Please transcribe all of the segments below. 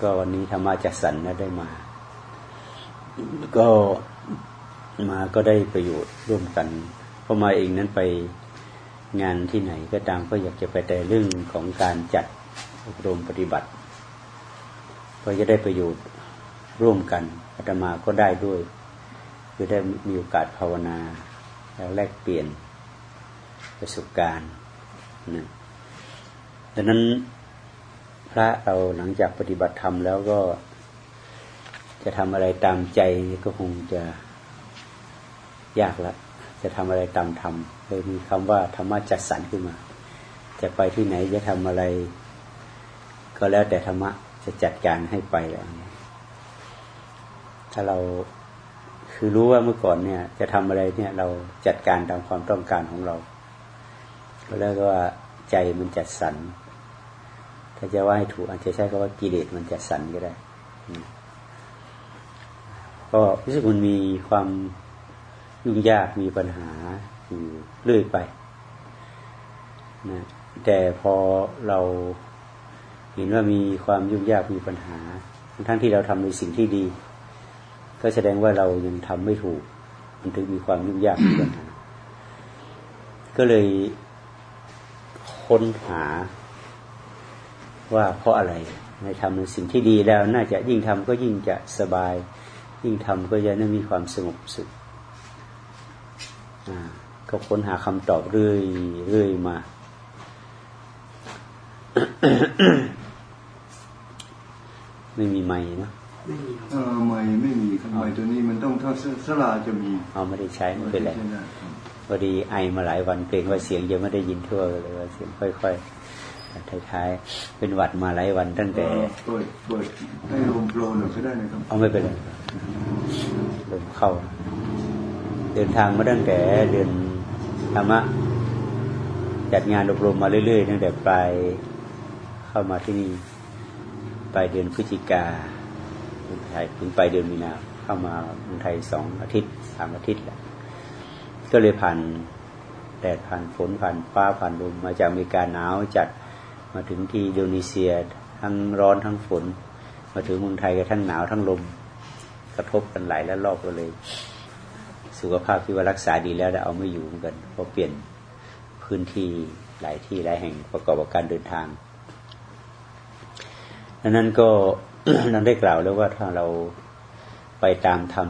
ก็วันนี้ธรรมะจัดสรรนะได้มา ก็มาก็ได้ประโยชน์ร่วมกัน เพราะมาเองนั้นไปงานที่ไหนก็ตามก็อยากจะไปแต่เรื่องของการจัดอบรมปฏิบัติ ก็จะได้ประโยชน์ร่วมกันอาตมาก็ได้ด้วย คือได้มีโอกาสภาวนาแล้วแลกเปลี่ยนประสบการณ์นะดังนั้น พระเราหลังจากปฏิบัติธรรมแล้วก็จะทำอะไรตามใจก็คงจะยากละจะทำอะไรตามธรรมเลยมีคำว่าธรรมะจัดสรรขึ้นมา จะไปที่ไหนจะทำอะไร ก็แล้วแต่ธรรมะจะจัดการให้ไปแล้วถ้าเราคือรู้ว่าเมื่อก่อนเนี่ย จะทำอะไรเนี่ย เราจัดการตามความต้องการของเราก็แล้วก็ว่าใจมันจัดสรร ถ้าจะว่าให้ถูกอาจจะใช้คำว่ากิเลสมันจัดสรรก็ได้ก็รู้สึกมันมีความยุ่งยากมีปัญหาอยู่เรื่อยไปนะแต่พอเราเห็นว่ามีความยุ่งยากมีปัญหา ทั้งที่เราทำในสิ่งที่ดี ก็แสดงว่าเรายังทำไม่ถูก มันถึงมีความยุ่งยากมีปัญหา ก็เลยค้นหา ว่าเพราะอะไรในทำในสิ่งที่ดีแล้ว น่าจะยิ่งทำก็ยิ่งจะสบาย ยิ่งทำก็จะน่ามีความสงบสุขก็ค้นหาคำตอบเรื่อยเรื่อยมา ไม่มีไม่นะไม่มีเออไม่ไม่มีครับไม่ตัวนี้มันต้องถ้าสลาจะมีเอาไม่ได้ใช้ไม่เป็นไรพอดีไอมาหลายวันเกรงว่าเสียงยังไม่ได้ยินทั่วเลยว่าเสียงค่อย ๆ ท้ายๆเป็นหวัดมาหลายวันตั้งแต่เปิดเปิดให้ลมโปรหน่อยก็ได้นะครับเอาไม่เป็นไรลมเข้า เดินทางมาตั้งแต่เดือนธรรมะจัดงานอบรมมาเรื่อยๆตั้งแต่ปลายเข้ามาที่นี่ปลายเดือนพฤศจิกาไทยถึงปลายเดือนมีนาเข้ามาเมืองไทยสองอาทิตย์สามอาทิตย์แหละก็เลยผ่านแดดผ่านฝนผ่านฟ้าผ่านลมมาจากอเมริกาหนาวจัด มาถึงที่อินโดนีเซีย ทั้งร้อนทั้งฝน มาถึงเมืองไทยก็ทั้งหนาวทั้งลม กระทบกันหลายและรอบก็เลย สุขภาพที่ว่ารักษาดีแล้วแต่เอาไม่อยู่เหมือนกันเพราะเปลี่ยนพื้นที่หลายที่หลายแห่งประกอบกับการเดินทางดังนั้นก็เราได้กล่าวแล้วว่าถ้าเราไปตามธรรม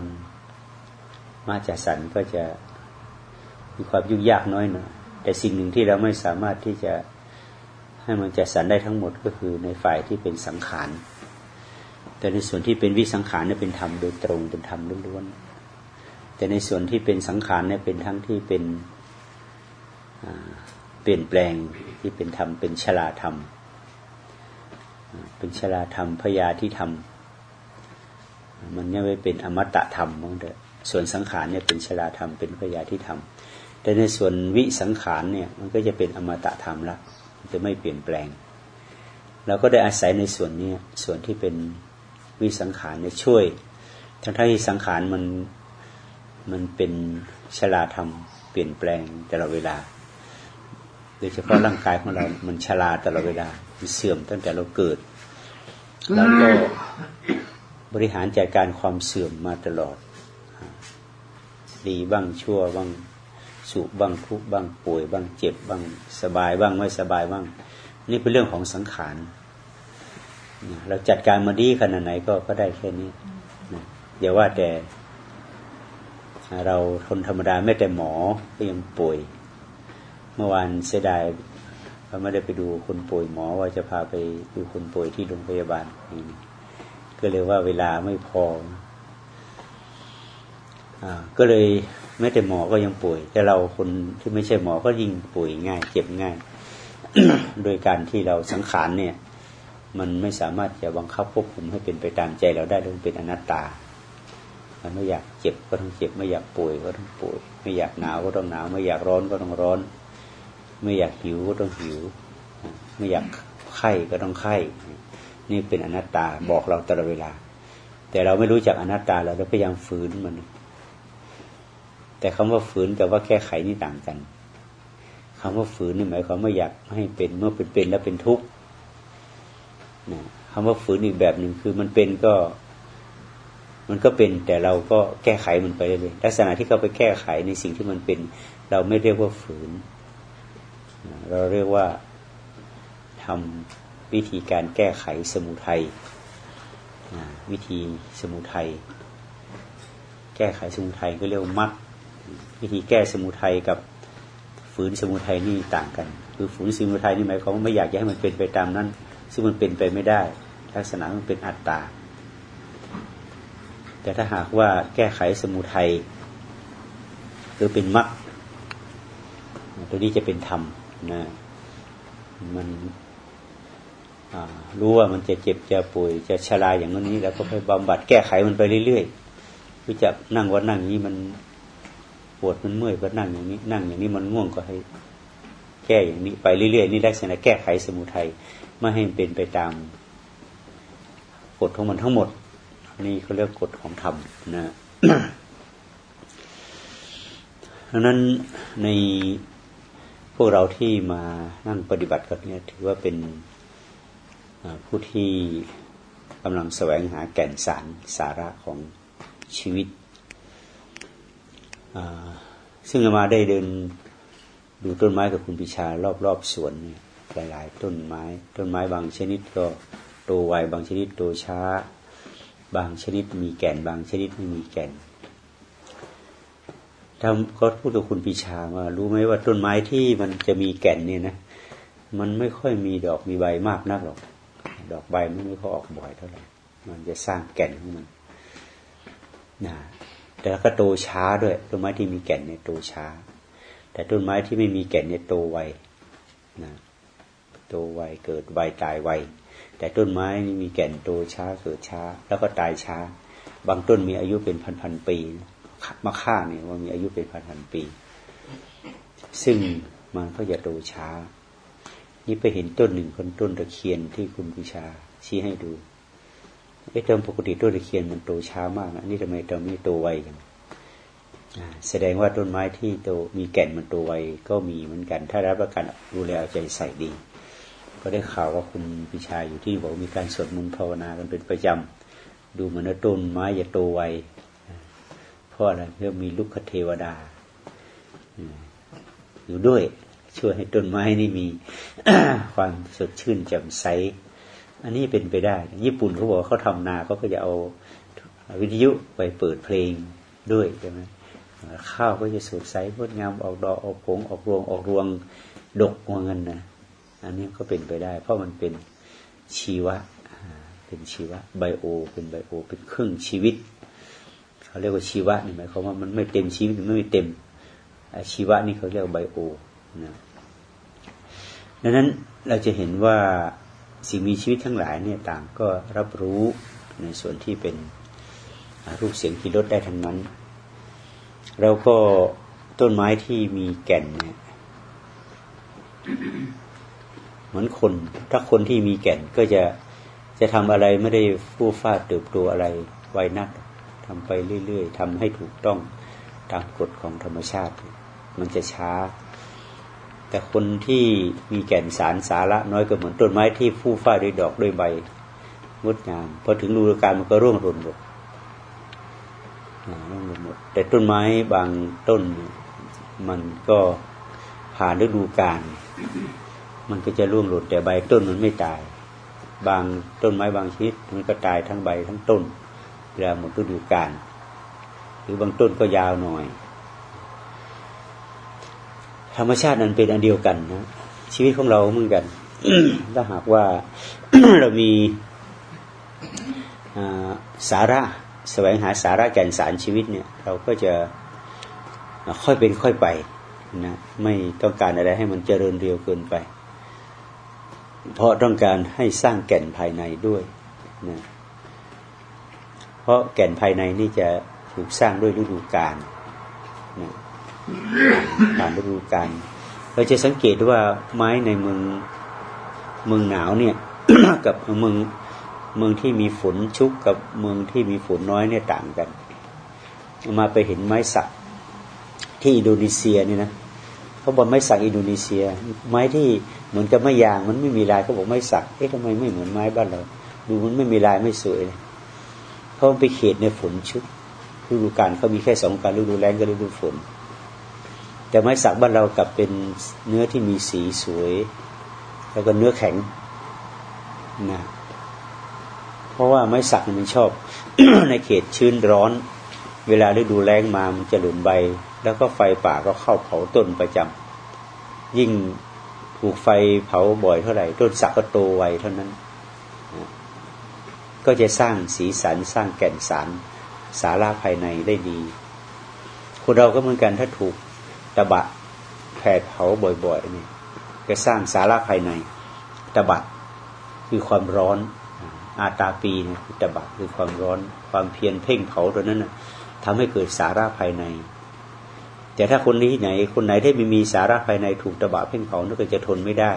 มาจาสันก็จะมีความยุ่งยากน้อยหน่อยแต่สิ่งหนึ่งที่เราไม่สามารถที่จะ ให้มันจัดสรรได้ทั้งหมดก็คือในฝ่ายที่เป็นสังขาร แต่ในส่วนที่เป็นวิสังขารเนี่ยเป็นธรรมโดยตรงเป็นธรรมล้วนๆแต่ในส่วนที่เป็นสังขารเนี่ยเป็นทั้งที่เป็นเปลี่ยนแปลงที่เป็นธรรมเป็นชลาธรรม เป็นชลาธรรมพยาที่ธรรมมันยังไม่เป็นอมตะธรรมมั้งเด้อส่วนสังขารเนี่ยเป็นชลาธรรมเป็นพยาที่ธรรมแต่ในส่วนวิสังขารเนี่ยมันก็จะเป็นอมตะธรรมละ จะไม่เปลี่ยนแปลงเราก็ได้อาศัยในส่วนนี้ส่วนที่เป็นวิสังขารเนี่ยช่วย ทั้งที่สังขารมันมันเป็นชราธรรมเปลี่ยนแปลงตลอดเวลาโดยเฉพาะร่างกายของเรา มันชราตลอดเวลามันเสื่อมตั้งแต่เราเกิดแล้วก็บริหารจัดการความเสื่อมมาตลอด ดีบ้างชั่วบ้าง สุขบ้างทุกบ้างป่วยบ้างเจ็บบ้างสบายบ้างไม่สบายบ้าง นี่เป็นเรื่องของสังขารเราจัดการมาดีขนาดไหนก็ก็ได้แค่นี้อย่าว่าแต่เราทนธรรมดาไม่แต่หมอก็ยังป่วย เมื่อวานเสียดายเราไม่ได้ไปดูคนป่วยหมอว่าจะพาไปดูคนป่วยที่โรงพยาบาลนี่ก็เลยว่าเวลาไม่พออก็เลย ไม่แต่หมอก็ยังป่วย แต่เราคนที่ไม่ใช่หมอก็ยิ่งป่วยง่าย เจ็บง่าย โดยการที่เราสังขารเนี่ย มันไม่สามารถจะบังคับควบคุมให้เป็นไปตามใจเราได้มันเป็นอนัตตามันไม่อยากเจ็บก็ต้องเจ็บ ไม่อยากป่วยก็ต้องป่วย ไม่อยากหนาวก็ต้องหนาว ไม่อยากร้อนก็ต้องร้อน ไม่อยากหิวก็ต้องหิว ไม่อยากไข้ก็ต้องไข้นี่เป็นอนัตตาบอกเราตลอดเวลา แต่เราไม่รู้จักอนัตตาเราเราพยายามฝืนมัน แต่คำว่าฝืนกับว่าแก้ไขนี่ต่างกันคำว่าฝืนนี่หมายความว่าอยากให้เป็นเมื่อเป็นเป็นแล้วเป็นทุกข์คำว่าฝืนอีกแบบหนึ่งคือมันเป็นก็ มันก็เป็น แต่เราก็แก้ไขมันไปเรื่อยลักษณะที่เขาไปแก้ไขในสิ่งที่มันเป็น เราไม่เรียกว่าฝืน เราเรียกว่าทำวิธีการแก้ไขสมุทัยวิธีสมุทัยแก้ไขสมุทัยก็เรียกมัด วิธีแก้สมุทัยกับฝืนสมุทัยนี่ต่างกัน คือฝืนสมุทัยนี่หมายความว่าไม่อยากให้มันเป็นไปตามนั้น ซึ่งมันเป็นไปไม่ได้ ลักษณะมันเป็นอัตตา แต่ถ้าหากว่าแก้ไขสมุทัยหรือเป็นมรรคตัวนี้จะเป็นธรรมนะมันรู้ว่ามันจะเจ็บจะป่วยจะชราอย่างนี้ แล้วก็ไปบำบัดแก้ไขมันไปเรื่อยๆคือจะนั่งวันนั่งนี้มัน ปวดมันเมื่อยก็นั่งอย่างนี้ นั่งอย่างนี้มันง่วงก็ให้แก้อย่างนี้ ไปเรื่อยๆนี่ลักษณะแก้ไขสมุทัยไม่ให้เป็นไปตามกฎของมันทั้งหมด นี่เขาเรียกกฎของธรรมนะดังนั้นในพวกเราที่มานั่งปฏิบัติกันเนี่ยถือว่าเป็นผู้ที่กำลังแสวงหาแก่นสารสาระของชีวิต ซึ่งมาได้เดินดูต้นไม้กับคุณพิชารอบๆสวนเนี่ยหลาย ๆ ต้นไม้ ต้นไม้บางชนิดก็โตไวบางชนิดโตช้า บางชนิดมีแก่น บางชนิดไม่มีแก่นทำก็พูดกับคุณพิชาว่ารู้ไหมว่าต้นไม้ที่มันจะมีแก่นเนี่ยนะ มันไม่ค่อยมีดอกมีใบมากนักหรอก ดอกใบมันไม่ค่อยออกบ่อยเท่าไหร่ มันจะสร้างแก่นของมันนะ แต่ก็โตช้าด้วยต้นไม้ที่มีแก่นเนี่ยโตช้า แต่ต้นไม้ที่ไม่มีแก่นเนี่ยโตไวนะโตไวเกิดไวตายไวแต่ต้นไม้นี่มีแก่นโตช้าเกิดช้า แล้วก็ตายช้า บางต้นมีอายุเป็นพันพันปีมะข่าเนี่ยว่ามีอายุเป็นพันพันปี ซึ่งมันก็จะโตช้า นี่ไปเห็นต้นหนึ่งคนต้นตะเคียนที่คุณพิชาชี้ให้ดู ไอ้ตอนปกติต้นตะเคียนมันโตช้ามากนะนี่ทำไมตอนนี้โตไวกันแสดงว่าต้นไม้ที่โตมีแก่นมันโตไวก็มีเหมือนกัน ถ้ารับประกันดูแลเอาใจใส่ดี ก็ได้ข่าวว่าคุณพิชาอยู่ที่บอกมีการสวดมนต์ภาวนากันเป็นประจำดูเหมือนต้นไม้จะโตไวเพราะอะไรเพราะมีลูกคเทวดาอยู่ด้วยช่วยให้ต้นไม้นี่มีความสดชื่นแจ่มใส อันนี้เป็นไปได้ ญี่ปุ่นเขาบอกเขาทำนาเขาก็จะเอาวิทยุไปเปิดเพลงด้วยใช่ไหมข้าวก็จะสดใสงดงามออกดอกออกผงออกรวงออกรวงดกว่าเงินนะอันนี้ก็เป็นไปได้ เพราะมันเป็นชีวะเป็นชีวะไบโอ เป็นไบโอ เป็นครึ่งชีวิตเขาเรียกว่าชีวะนี่หมายความว่ามันไม่เต็มชีวิตมันไม่เต็มชีวะนี่เขาเรียกไบโอนะดังนั้นเราจะเห็นว่า สิ่งมีชีวิตทั้งหลายเนี่ยต่างก็รับรู้ในส่วนที่เป็นรูปเสียงที่ลดได้ทั้งนั้น แล้วก็ต้นไม้ที่มีแก่นเนี่ยเหมือนคน ถ้าคนที่มีแก่นก็จะจะทำอะไรไม่ได้ฟู่ฟาดเติบโตอะไรไวนักทำไปเรื่อยๆทำให้ถูกต้องตามกฎของธรรมชาติ มันจะช้า แต่คนที่มีแก่นสารสาระน้อยก็เหมือนต้นไม้ที่ฟู่ฟ้าด้วยดอกด้วยใบงดงามพอถึงฤดูกาลมันก็ร่วงหล่นหมดร่วงหล่นหมด แต่ต้นไม้บางต้นมันก็ผ่านฤดูกาลมันก็จะร่วงหล่นแต่ใบต้นมันไม่ตาย บางต้นไม้บางชนิดมันก็ตายทั้งใบทั้งต้นเวลาหมดฤดูกาลหรือบางต้นก็ยาวหน่อย ธรรมชาตินั้นเป็นอันเดียวกันนะชีวิตของเราเหมือนกันถ้าหากว่าเรามีสาระแสวงหาสาระแก่นสารชีวิตเนี่ย เราก็จะค่อยเป็นค่อยไปนะไม่ต้องการอะไรให้มันเจริญเร็วเกินไป เพราะต้องการให้สร้างแก่นภายในด้วยนะเพราะแก่นภายในนี่จะถูกสร้างด้วยฤดูกาลนะ ตามฤดูกาลเราจะสังเกตว่าไม้ในเมืองเมืองหนาวเนี่ย กับเมืองเมืองที่มีฝนชุกกับเมืองที่มีฝนน้อยเนี่ยต่างกัน มาไปเห็นไม้สักที่อินโดนีเซียนี่นะเขาบอกไม้สักอินโดนีเซีย ไม้ที่เหมือนกับไม้ยางมันไม่มีลายเขาบอกไม้สักเอ๊ะทำไมไม่เหมือนไม้บ้านเราดูมันไม่มีลายไม่สวยเลยเพราะมันไปเขตในฝนชุดฤดูกาลเขามีแค่สองการฤดูแล้งกับฤดูฝน แต่ไม้สักบ้านเรากับเป็นเนื้อที่มีสีสวย แล้วก็เนื้อแข็งนะเพราะว่าไม้สักมันชอบ ในเขตชื้นร้อน เวลาฤดูแล้งมามันจะหลุนใบ แล้วก็ไฟป่าก็เข้าเผาต้นประจำยิ่งถูกไฟเผาบ่อยเท่าไหร่ ต้นสักก็โตไวเท่านั้นก็จะสร้างสีสันสร้างแก่นสารสาระภายในได้ดี คนเราก็เหมือนกันถ้าถูก ตะบะแผดเผาบ่อยๆนี่ยก็สร้างสาระภายในตะบะคือความร้อน อาตาปีนี่ยคือตะบะคือความร้อน ความเพียรเพ่งเผาตัวนั้นนะทำให้เกิดสาระภายใน แต่ถ้าคนนี้ไหน คนไหนที่ไม่มีสาระภายในถูกตะบะเพ่งเผานั่นก็จะทนไม่ได้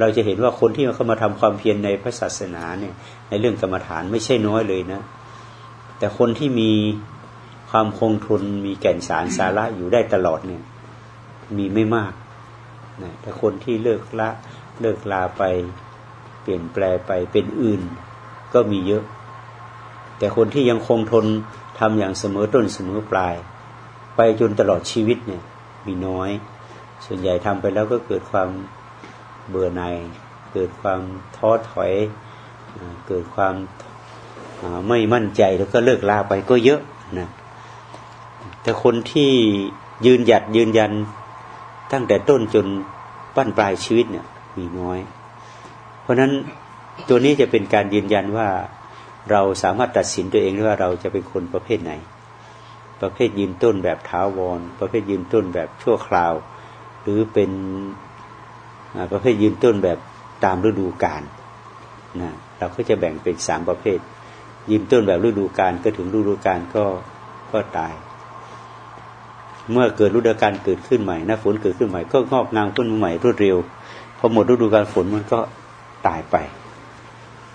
เราจะเห็นว่าคนที่เข้ามาทำความเพียรในพระศาสนาเนี่ย ในเรื่องกรรมฐานไม่ใช่น้อยเลยนะ แต่คนที่มี ความคงทุนมีแก่นสารสาระอยู่ได้ตลอดเนี่ยมีไม่มากนะแต่คนที่เลิกละเลิกลาไปเปลี่ยนแปลไปเป็นอื่นก็มีเยอะ แต่คนที่ยังคงทนทำอย่างเสมอต้นเสมอปลาย ไปจนตลอดชีวิตเนี่ยมีน้อย ส่วนใหญ่ทำไปแล้วก็เกิดความเบื่อหน่ายเกิดความท้อถอย เกิดความไม่มั่นใจแล้วก็เลิกลาไปก็เยอะนะ แต่คนที่ยืนหยัดยืนยันตั้งแต่ต้นจนปั้นปลายชีวิตเนี่ย มีน้อย เพราะฉะนั้นตัวนี้จะเป็นการยืนยันว่าเราสามารถตัดสินตัวเองได้ว่าเราจะเป็นคนประเภทไหน ประเภทยืนต้นแบบท้าวร ประเภทยืนต้นแบบชั่วคราว หรือเป็นประเภทยืนต้นแบบตามฤดูกาลนะเราก็จะแบ่งเป็นสามประเภท ยืนต้นแบบฤดูกาลก็ถึงฤดูกาลก็ก็ตาย เมื่อเกิดฤดูกาลเกิดขึ้นใหม่หน้าฝนเกิดขึ้นใหม่ก็งอกงามขึ้นใหม่รวดเร็วพอหมดฤดูกาลฝนมันก็ตายไป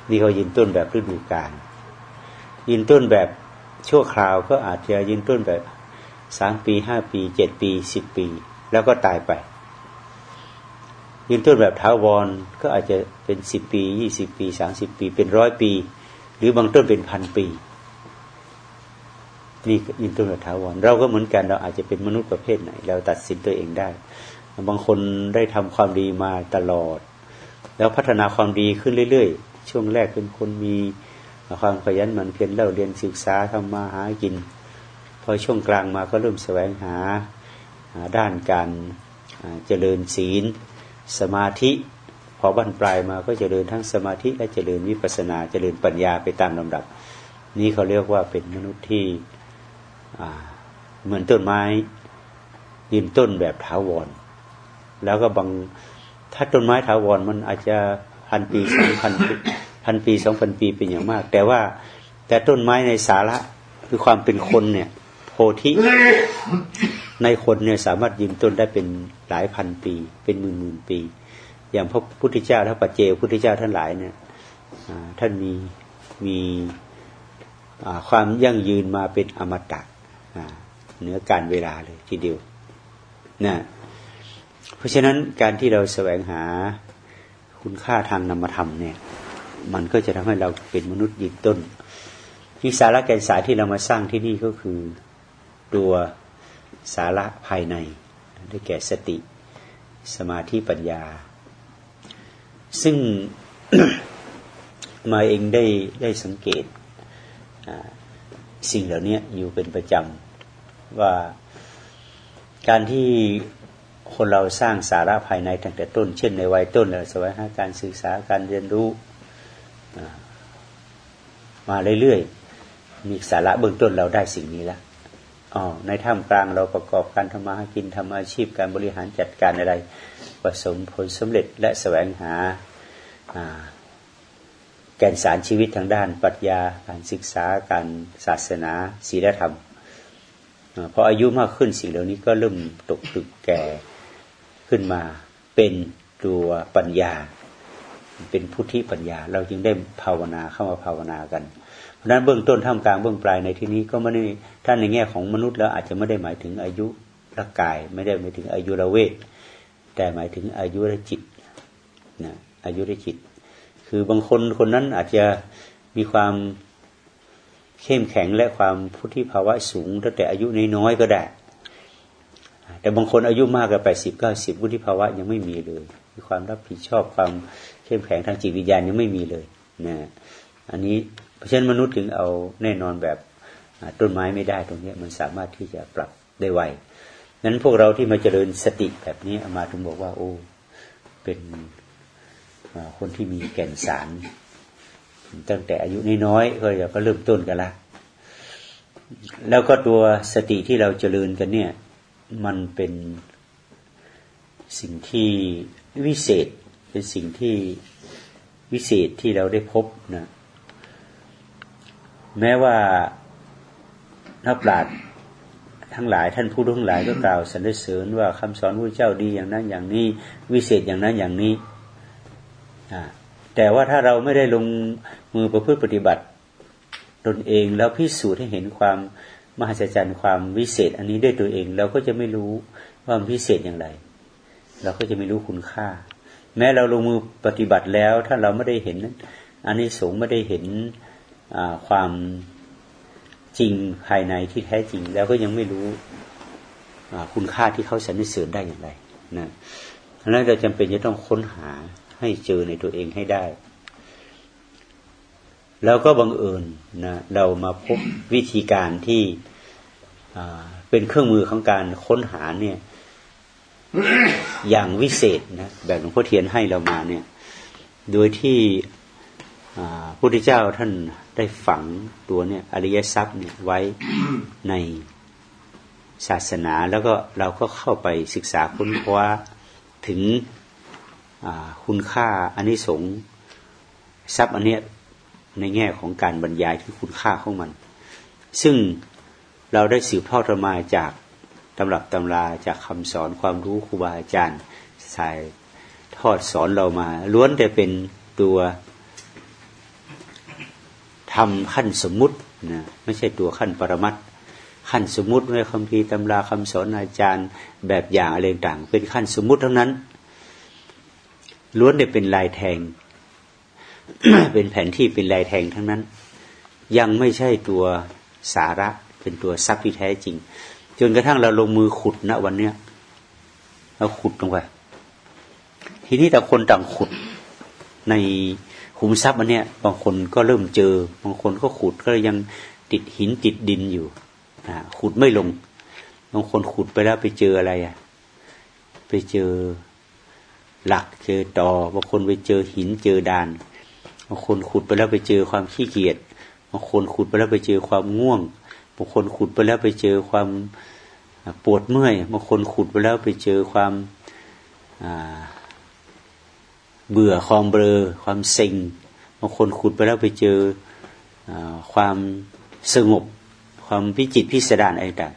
นี่เขายืนต้นแบบฤดูกาลยืนต้นแบบชั่วคราวก็อาจจะยืนต้นแบบสามปีห้าปีเจ็ดปีสิบปี แล้วก็ตายไป ยืนต้นแบบท้าวรก็อาจจะเป็นสิบปียี่สิบปีสามสิบปี เป็นร้อยปี หรือบางต้นเป็นพันปี นี่ยืนต้นแบบท้าวรเราก็เหมือนกันเราอาจจะเป็นมนุษย์ประเภทไหน เราตัดสินตัวเองได้ บางคนได้ทำความดีมาตลอด แล้วพัฒนาความดีขึ้นเรื่อยๆ ช่วงแรกเป็นคนมีความขยันหมั่นเพียรเล่าเรียนศึกษาทำมาหากิน พอช่วงกลางมาก็เริ่มแสวงหาด้านการเจริญศีล สมาธิพอบั้นปลายมาก็เจะเดินทั้งสมาธิและเจริญวิปัสนาเจริญปัญญาไปตามลำดับ นี่เขาเรียกว่าเป็นมนุษย์ที่ เหมือนต้นไม้ยืนต้นแบบถาวร แล้วก็บางถ้าต้นไม้ถาวรมันอาจจะพันปีสองพันพันปีสองพันปีเป็นอย่างมาก แต่ว่าแต่ต้นไม้ในสาระคือความเป็นคนเนี่ยโพธิในคนเนี่ยสามารถยืนต้นได้เป็นหลายพันปี เป็นหมื่นหมื่นปี อย่างพระพุทธเจ้าถ้าปัจเจกพุทธเจ้าท่านหลายเนี่ยท่านมีมีความยั่งยืนมาเป็นอมตะ เหนือการเวลาเลยทีเดียวนะเพราะฉะนั้นการที่เราแสวงหาคุณค่าทางนามธรรมเนี่ย มันก็จะทำให้เราเป็นมนุษย์ยืนต้น ที่สาระแก่นสารที่เรามาสร้างที่นี่ก็คือตัวสาระภายในได้แก่สติ สมาธิปัญญา ซึ่งมาเองได้ได้สังเกตสิ่งเหล่านี้อยู่เป็นประจำ ว่าการที่คนเราสร้างสาระภายในตั้งแต่ต้น เช่นในวัยต้นเราสวายหาการศึกษาการเรียนรู้มาเรื่อยๆ มีสาระเบื้องต้นเราได้สิ่งนี้แล้วอ๋อในท่ามกลางเราประกอบการทำมาหากินทำอาชีพการบริหารจัดการอะไรประสมผลสำเร็จและแสวงหาแก่นสารชีวิตทางด้านปรัชญาการศึกษาการศาสนาศีลธรรม พออายุมากขึ้นสิ่งเหล่านี้ก็เริ่มตกตึกแก่ขึ้นมาเป็นตัวปัญญา เป็นพุทธิปัญญา เราจึงได้ภาวนาเข้ามาภาวนากัน เพราะนั้นเบื้องต้นท่ามกลางเบื้องปลายในที่นี้ก็ไม่ได้ท่านในแง่ของมนุษย์แล้วอาจจะไม่ได้หมายถึงอายุร่างกาย ไม่ได้หมายถึงอายุระเวทแต่หมายถึงอายุระจิตนะอายุระจิต คือบางคนคนนั้นอาจจะมีความ เข้มแข็งและความพุทธิภาวะสูงตั้งแต่อายุน้อยๆก็ได้ แต่บางคนอายุมากกว่าแปดสิบเก้าสิบพุทธิภาวะยังไม่มีเลยมีความรับผิดชอบความเข้มแข็งทางจิตวิญญาณยังไม่มีเลยนะอันนี้เพราะฉะนั้นมนุษย์ถึงเอาแน่นอนแบบต้นไม้ไม่ได้ตรงนี้มันสามารถที่จะปรับได้ไวนั้นพวกเราที่มาเจริญสติแบบนี้อามาถึงบอกว่า โอ้เป็นคนที่มีแก่นสาร ตั้งแต่อายุน้อยๆก็จะก็เริ่มต้นกันละ แล้วก็ตัวสติที่เราเจริญกันเนี่ย มันเป็นสิ่งที่วิเศษ เป็นสิ่งที่วิเศษที่เราได้พบนะแม้ว่านักปราชญ์ทั้งหลายท่านผู้ทั้งหลายก็กล่าวสรรเสริญว่าคำสอนพระเจ้าดีอย่างนั้นอย่างนี้ วิเศษอย่างนั้นอย่างนี้อ่า แต่ว่าถ้าเราไม่ได้ลงมือประพฤติปฏิบัติ ตนเองแล้วพิสูจน์ให้เห็นความมหัศจรรย์ความวิเศษ อันนี้ด้วยตัวเองเราก็จะไม่รู้ว่ามันพิเศษอย่างไร เราก็จะไม่รู้คุณค่า แม้เราลงมือปฏิบัติแล้ว ถ้าเราไม่ได้เห็นอันนี้สงไม่ได้เห็นความจริงภายในที่แท้จริง แล้วก็ยังไม่รู้คุณค่าที่เขาสรรเสริญได้อย่างไรนะนั้นเราจำเป็นจะต้องค้นหา ให้เจอในตัวเองให้ได้ แล้วก็บังเอิญนะเรามาพบวิธีการที่เป็นเครื่องมือของการค้นหาเนี่ย อย่างวิเศษนะแบบหลวงพ่อเทียนให้เรามาเนี่ย โดยที่พระพุทธเจ้าท่านได้ฝังตัวเนี่ยอริยทรัพย์เนี่ยไว้ในศาสนาแล้วก็เราก็เข้าไปศึกษาค้นคว้าถึง คุณค่าอันนี้สงทรัพย์อันเนี้ยในแง่ของการบรรยายที่คุณค่าของมัน ซึ่งเราได้สืบทอดมาจากตำรับตำราจากคำสอนความรู้ครูบาอาจารย์สายทอดสอนเรามาล้วนแต่เป็นตัวทำขั้นสมมุตินะไม่ใช่ตัวขั้นปรมัตขั้นสมมุติไม่คำพีตำราคำสอนอาจารย์แบบอย่างอะไรต่างเป็นขั้นสมมุติทั้งนั้น ล้วนได้เป็นลายแทง เป็นแผนที่เป็นลายแทงทั้งนั้น ยังไม่ใช่ตัวสาระเป็นตัวทรัพย์ที่แท้จริง จนกระทั่งเราลงมือขุดณวันเนี้ยเราขุดลงไปทีนี้แต่คนต่างขุดในขุมทรัพย์อันเนี้ยบางคนก็เริ่มเจอ บางคนก็ขุดก็ยังติดหินติดดินอยู่นะขุดไม่ลง บางคนขุดไปแล้วไปเจออะไรอะ ไปเจอ หลักเจอตอบางคนไปเจอหินเจอดานบางคนขุดไปแล้วไปเจอความขี้เกียจบางคนขุดไปแล้วไปเจอความง่วงบางคนขุดไปแล้วไปเจอความปวดเมื่อยบางคนขุดไปแล้วไปเจอความเบื่อความเบลอความเซ็งบางคนขุดไปแล้วไปเจออความสงบ ความพิจิตพิสดารอะไรต่าง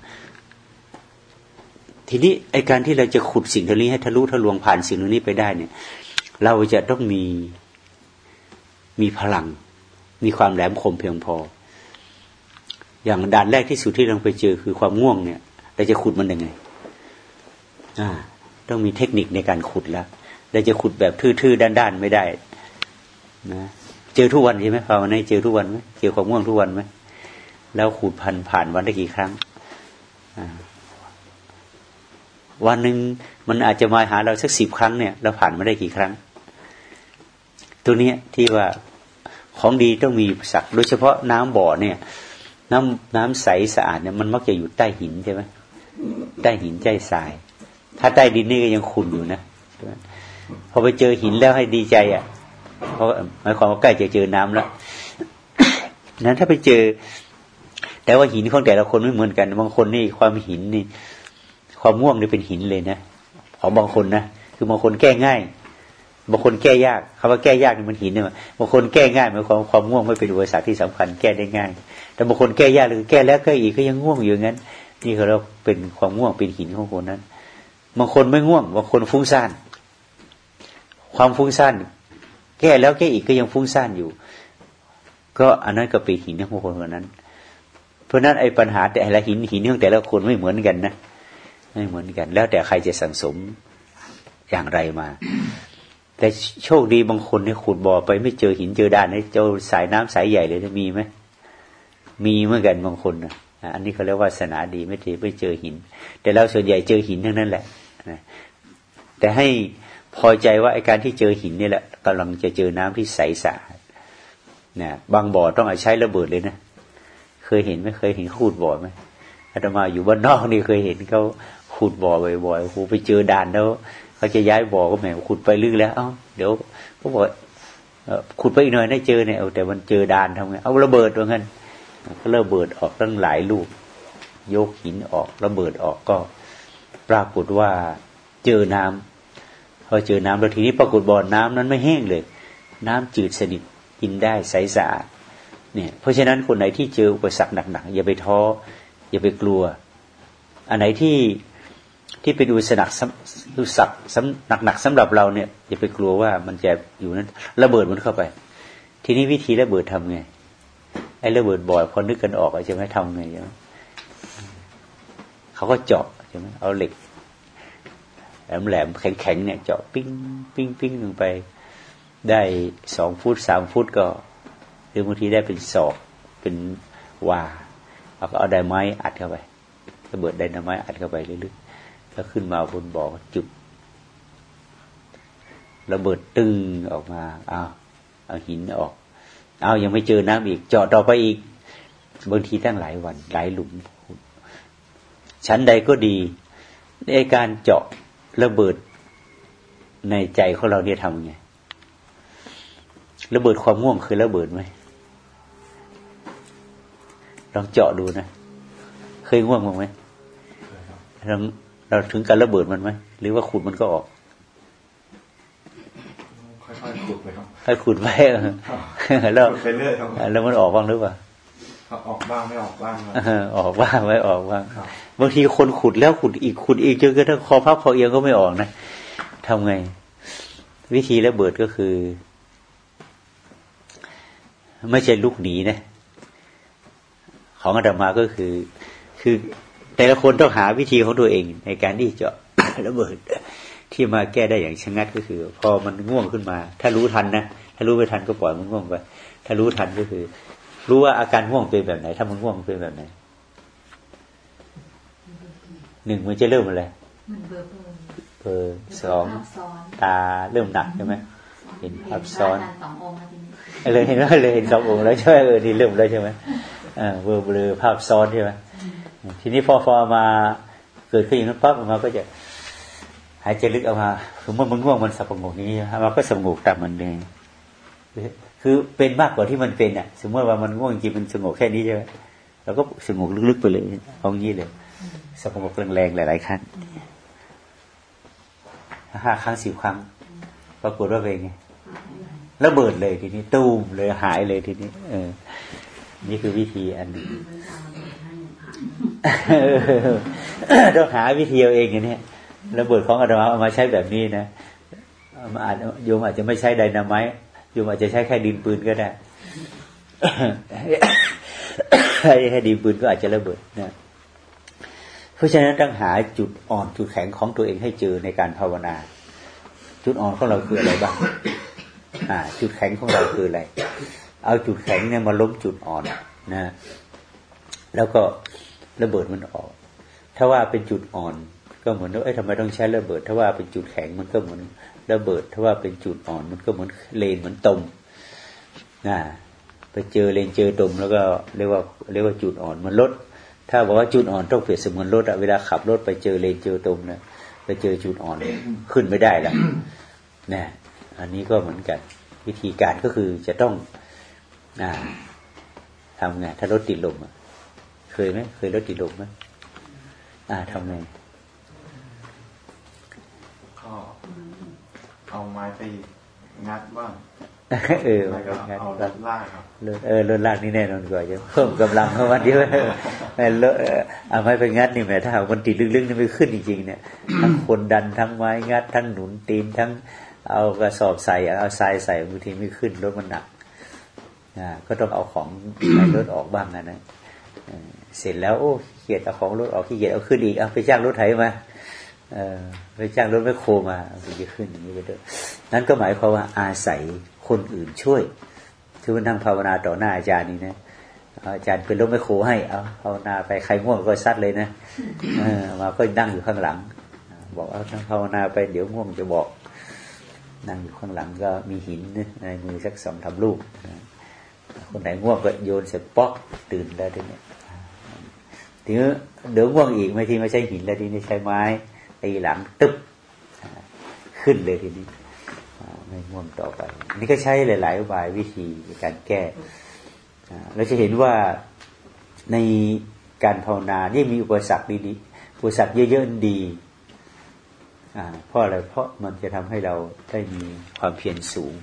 ทีนี้ไอการที่เราจะขุดสิ่งเหล่านี้ให้ทะลุทะลวงผ่านสิ่งเหล่านี้ไปได้เนี่ย เราจะต้องมีมีพลัง มีความแหลมคมเพียงพอ อย่างด่านแรกที่สุดที่เราไปเจอคือความง่วงเนี่ยเราจะขุดมันยังไงอ่าต้องมีเทคนิคในการขุดแล้วเราจะขุดแบบทื่อๆด้านๆไม่ได้ นะเจอทุกวันใช่ไหมภาวนาเจอทุกวันไหมเจอความง่วงทุกวันไหมแล้วขุดพันผ่านวันได้กี่ครั้ง วันหนึ่งมันอาจจะมาหาเราสักสิบครั้งเนี่ยเราผ่านมาได้กี่ครั้ง ตัวเนี้ยที่ว่าของดีต้องมีสักโดยเฉพาะน้ำบ่อเนี่ย น้ำน้ำใสสะอาดเนี่ยมันมักจะอยู่ใต้หินใช่ไหมใต้หินใต้ทราย ถ้าใต้ดินนี่ก็ยังขุ่นอยู่นะพอไปเจอหินแล้วให้ดีใจอะเพราะหมายความว่าใกล้จะเจอน้ำแล้วนั้นถ้าไปเจอ แต่ว่าหินของแต่ละคนไม่เหมือนกัน บางคนนี่ความหินนี่ ความม่วงนี่เป็นหินเลยนะของบางคนนะคือบางคนแก้ง่าย บางคนแก้ยากคำว่าแก้ยากนี่มันหินเนี่ยบางคนแก้ง่ายหมายความความง่วงไม่เป็นอุปสรรคที่สำคัญแก้ได้ง่าย แต่บางคนแก้ยากหรือแก้แล้วแก้อีกก็ยังง่วงอยู่งั้น นี่เขาเราเป็นความง่วงเป็นหินของคนนั้น บางคนไม่ง่วง บางคนฟุ้งซ่าน ความฟุ้งซ่านแก้แล้วแก้อีกก็ยังฟุ้งซ่านอยู่ ก็อันนั้นก็เป็นหินของคนคนนั้น เพราะนั้นไอ้ปัญหาแต่ละหินหินของแต่ละคนไม่เหมือนกันนะ ไม่เหมือนกัน แล้วแต่ใครจะสังสมอย่างไรมา แต่โชคดีบางคนเนี่ยขุดบ่อไปไม่เจอหินเจอด่านเนี่ยเจอสายน้ำสายใหญ่เลยนะมีไหมมีเหมือนกันบางคนนะอันนี้เขาเรียกว่าศาสนาดีไม่ถือไม่เจอหิน แต่เราส่วนใหญ่เจอหินทั้งนั้นแหละแต่ให้พอใจว่าไอการที่เจอหินนี่แหละกำลังจะเจอน้ำที่ใสสะอาดนะบางบ่อต้องใช้ระเบิดเลยนะเคยเห็นไหมเคยเห็นขุดบ่อไหมอาตมาอยู่บ้านนอกนี่เคยเห็นเขา ขุดบ่อบ่อยๆโอ้ไปเจอด่านแล้วเขาจะย้ายบ่อก็แหมขุดไปลึกแล้ว เอ้าเดี๋ยวเขาบอกขุดไปอีกหน่อยได้เจอเนี่ยแต่มันเจอด่านทำไงเอาระเบิดว่างั้นก็ระเบิดออกตั้งหลายลูกยกหินออกระเบิดออกก็ ปรากฏว่าเจอน้ำพอเจอน้ำแล้วทีนี้ปรากฏบ่อน้ำนั้นไม่แห้งเลย น้ำจืดสนิทกินได้ใสสะอาดเนี่ยเพราะฉะนั้นคนไหนที่เจออุปสรรคหนักๆอย่าไปท้ออย่าไปกลัว อันไหนที่ ที่เป็นอุปสรรคอุปสรรคหนักๆสำหรับเราเนี่ยอย่าไปกลัวว่ามันจะอยู่นั้นระเบิดมันเข้าไป ทีนี้วิธีระเบิดทำไงไอ้ระเบิดบ่อยพอนึกกันออกใช่ไหมทำไงใช่ไหมเขาก็เจาะใช่ไหมเอาเหล็กแหลมแหลมแข็งแข็งเนี่ยเจาะปิ้งปิ้งปิ้งลงไป ได้สองฟุตสามฟุตก็ หรือบางทีได้เป็นศอกเป็นวาเราก็เอาไดไม้อัดเข้าไประเบิดไดนาไม้อัดเข้าไปเรื่อยๆ แล้วขึ้นมาบนบ่อจุดระเบิดตึงออกมาเอาเอาหินออก เอายังไม่เจอน้ำอีก เจาะต่อไปอีก บางทีตั้งหลายวัน หลายหลุมชั้นใดก็ดีในการเจาะระเบิดในใจของเราเนี่ยทำไงระเบิดความง่วงคือระเบิดไหมลองเจาะดูนะ เคยง่วงบ้างไหมเรา เราถึงการระเบิดมันไหมหรือว่าขุดมันก็ออกค่อยๆขุดไปครับค่อยขุดไปแล้วขุดไปเรื่อยครับแล้วมันออกบ้างหรือเปล่าออกบ้างไม่ออกบ้างครับเออออกบ้างไม่ออกบ้างครับบางทีคนขุดแล้วขุดอีกขุดอีกจนกระทั่งคอพับคอเอียงก็ไม่ออกนะทำไง วิธีระเบิดก็คือ ไม่ใช่ลุกหนีนะของอาตมาก็คือ คือ แต่ละคนต้องหาวิธีของตัวเอง ในการที่จะระเบิดที่มาแก้ได้อย่างชะงัดก็คือ พอมันง่วงขึ้นมา ถ้ารู้ทันนะถ้ารู้ไม่ทันก็ปล่อยมันง่วงไป ถ้ารู้ทันก็คือ รู้ว่าอาการง่วงเป็นแบบไหน ถ้ามันง่วงเป็นแบบไหนหนึ่งมันจะเริ่มอะไรมันเบอร์เบอร์เบลอสองภาพซ้อนตาเริ่มหนักใช่ไหมเห็นภาพซ้อนเห็พระาจารย์สององค์แล้วทีนี้เลยเห็นว่าเลยเห็นสององค์แล้วใช่ไหมเออนี่เริ่มแล้วใช่ไหมเออเบลอเบลอภาพซ้อนใช่ไหม ทีนี้พอพอมาเกิดขึ้นอย่างนั้นปั๊บมันก็จะหายใจลึกออกมาคือเมื่อมันง่วงมันสงบอย่างนี้มันก็สงบตามมันเองคือเป็นมากกว่าที่มันเป็นอะ สมมติว่ามันง่วงจริงมันสงบแค่นี้ใช่ไหมเราก็สงบลึกๆไปเลยเอางี้เลยสงบแรงๆหลายๆครั้งห้าครั้งสิบครั้ง ปรากฏว่าเป็นไงระเบิดเลยทีนี้ ตูมเลยหายเลยทีนี้ เออ นี่คือวิธีอัน ต้องหาวิธีเอาเองอย่างนี้ระเบิดของอาตมาเอามาใช้แบบนี้นะอามาอาจโยมอาจจะไม่ใช้ไดนาไมต์โยมอาจจะใช้แค่ดินปืนก็ได้ให้ให้ดินปืนก็อาจจะระเบิดนะเพราะฉะนั้นต้องหาจุดอ่อนจุดแข็งของตัวเองให้เจอในการภาวนา จุดอ่อนของเราคืออะไรบ้างอ่า จุดแข็งของเราคืออะไร เอาจุดแข็งเนี่ยมาล้มจุดอ่อนนะแล้วก็ ระเบิดมันออก ถ้าว่าเป็นจุดอ่อน ก็เหมือนว่าเอ้ยทำไมต้องใช้ระเบิด ถ้าว่าเป็นจุดแข็งมันก็เหมือนระเบิด ถ้าว่าเป็นจุดอ่อน มันก็เหมือนเลนเหมือนตมนะไปเจอเลนเจอตมแล้วก็เรียกว่าเรียกว่าจุดอ่อนมันลด ถ้าบอกว่าจุดอ่อนต้องเปรียบเสมือนรถอะเวลาขับรถไปเจอเลนเจอตมนี่ยไปเจอจุดอ่อนขึ้นไม่ได้ล้วนะอันนี้ก็เหมือนกัน วิธีการก็คือจะต้องอทำไงถ้ารถติดลมอะ เคยไหมเคยรถติดลมไหมอ่าทำไงก็เอาไม้ไปงัดบ้างเออแล้วก็งั้นเอาก็ดัดล่างครับรถเออรถลากนี่แน่นอนกว่าจะเพิ่มกำลังเข้ามาเดียวแม่รถเออเอาไม้ไปงัดนี่แหมถ้าหากมันติดลึกๆนี่ไม่ขึ้นจริงๆเนี่ยทั้งคนดันทั้งไม้งัด ทั้งหนุนตีนทั้งเอากระสอบใส่เอาทรายใส่บางทีไม่ขึ้นรถมันหนักอ่าก็ต้องเอาของในรถออกบ้างนะนะ เสร็จแล้วโอ้เกียจเอาของรถออกขี้เกียจเอาขึ้นอีกเอาไปจ้างรถไถมาเออไปจ้างรถไม่โครมาถึงจะขึ้นอย่างนี้ก็ได้นั้นก็หมายความว่าอาศัยคนอื่นช่วยที่ว่านั่งภาวนาต่อหน้าอาจารย์นี่นะอาจารย์เป็นรถไม่โครให้เอาภาวนาไปใครง่วงก็ซัดเลยนะเออมาก็นั่งอยู่ข้างหลัง บอกเอานั่งภาวนาไปเดี๋ยวง่วงจะบอก นั่งอยู่ข้างหลังก็มีหินในมือสักสองทำลูกคนไหนง่วงก็โยนเสร็จป๊อกตื่นแล้วทีนี้ ทีนี้เดี๋ยวง่วงอีกไม่ทีไม่ใช่หินแล้วทีนี้ใช้ไม้ตีหลังตึ๊บขึ้นเลยทีนี้ไม่ง่วงต่อไปนี่ก็ใช้หลายๆอุบายวิธีในการแก้เราจะเห็นว่าในการภาวนานี่มีอุปสรรคดีๆอุปสรรคเยอะๆดีเพราะอะไรเพราะมันจะทำให้เราได้มีความเพียรสูง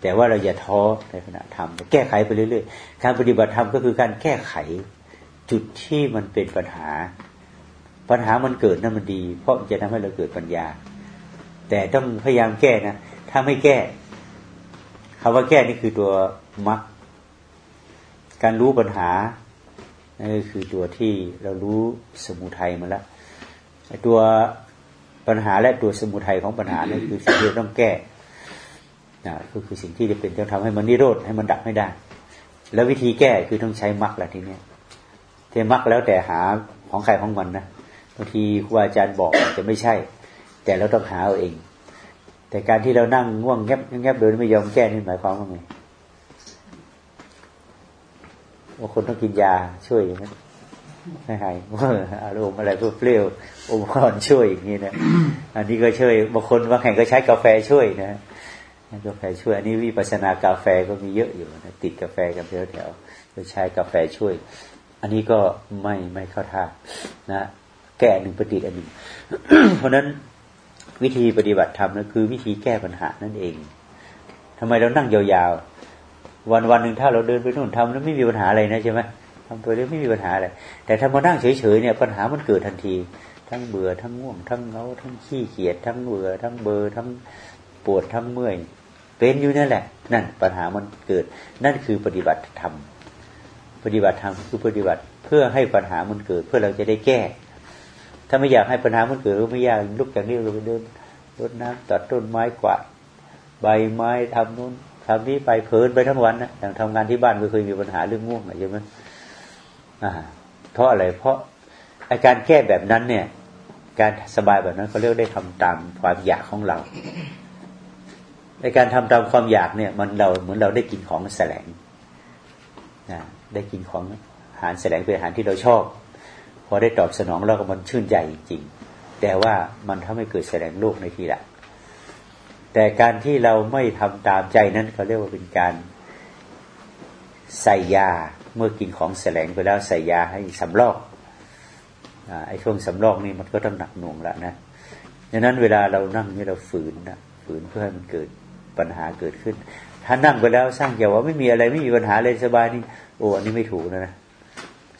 แต่ว่าเราอย่าท้อในขณะทำแก้ไขไปเรื่อยๆการปฏิบัติธรรมก็คือการแก้ไข จุดที่มันเป็นปัญหา ปัญหามันเกิดนั่นมันดี เพราะมันจะทำให้เราเกิดปัญญา แต่ต้องพยายามแก้นะถ้าไม่แก้คำว่าแก้นี่คือตัวมักการรู้ปัญหานั่นคือตัวที่เรารู้สมุทัยมาแล้วตัวปัญหาและตัวสมุทัยของปัญหานั่นคือสิ่งที่ต้องแก้นะก็คือสิ่งที่จะเป็นต้องทำให้มันนิโรธให้มันดับไม่ได้ แล้ววิธีแก้คือต้องใช้มรรคละทีนี้ เทมรรคแล้วแต่หาของใครของมันนะบางทีครูอาจารย์บอกจะไม่ใช่ แต่เราต้องหาเอาเอง แต่การที่เรานั่งง่วงแงบแงบโดยไม่ยอมแก้นี่หมายความว่าไงว่าคนต้องกินยาช่วยอย่างนั้นไม่หายอารมณ์อะไรเพื่อเปรี้ยวอมก่อนช่วยอย่างนี้นะอันนี้ก็ช่วยบางคนบางแห่งก็ใช้กาแฟช่วยนะกาแฟช่วยอันนี้วิปัสนากาแฟก็มีเยอะอยู่นะติดกาแฟกันแถวแถวจะใช้กาแฟช่วย อันนี้ก็ไม่ไม่เข้าท่านะ แก้หนึ่งปฏิอันหนึ่งเพราะนั้นวิธีปฏิบัติธรรมนั่นคือวิธีแก้ปัญหานั่นเองทำไมเรานั่งยาวๆ วันวันหนึ่งถ้าเราเดินไปนู่นทำแล้วไม่มีปัญหาอะไรนะใช่ไหมทำไปแล้วไม่มีปัญหาอะไร แต่ถ้ามานั่งเฉยๆเนี่ยปัญหามันเกิดทันที ทั้งเบื่อทั้งง่วง ทั้งเงาทั้งขี้เกียจทั้งเบื่อทั้งเบอร์ทั้งปวดทั้งเมื่อย เป็นอยู่นั่นแหละ นั่นปัญหามันเกิด นั่นคือปฏิบัติธรรม ปฏิบัติธรรมคือปฏิบัติเพื่อให้ปัญหามันเกิด เพื่อเราจะได้แก้ ถ้าไม่อยากให้ปัญหามันเกิดก็ไม่ยากลุกจากนี้เราไปเดินรดน้ำตัดต้นไม้กวาดใบไม้ทำนู้นทำนี้ไปเพลินไปทั้งวันนะอย่างทำงานที่บ้านก็เคยมีปัญหาเรื่องง่วงใช่ไหมอ่าเพราะอะไรเพราะอาการแก้แบบนั้นเนี่ย การสบายแบบนั้นเขาเรียกได้ทำตามความอยากของเราในการทำตามความอยากเนี่ย มันเราเหมือนเราได้กินของแสลงนะ ได้กินของอาหารแสลงเป็นอาหารที่เราชอบ พอได้ตอบสนองเราก็มันชื่นใจจริง แต่ว่ามันทำให้เกิดแสลงโลกในทีละแต่การที่เราไม่ทำตามใจนั้นเขาเรียกว่าเป็นการใส่ยาเมื่อกินของแสลงไปแล้วใส่ยาให้สำลอกไอ้ช่วงสำลอกนี่มันก็ต้องหนักหน่วงแล้วนะดังนั้นเวลาเรานั่งนี่เราฝืนนะฝืนเพื่อให้มันเกิดปัญหาเกิดขึ้น ถ้านั่งไปแล้วสร้างอย่าว่าไม่มีอะไรไม่มีปัญหาเลยสบายนี่โอ้อันนี้ไม่ถูกนะนะ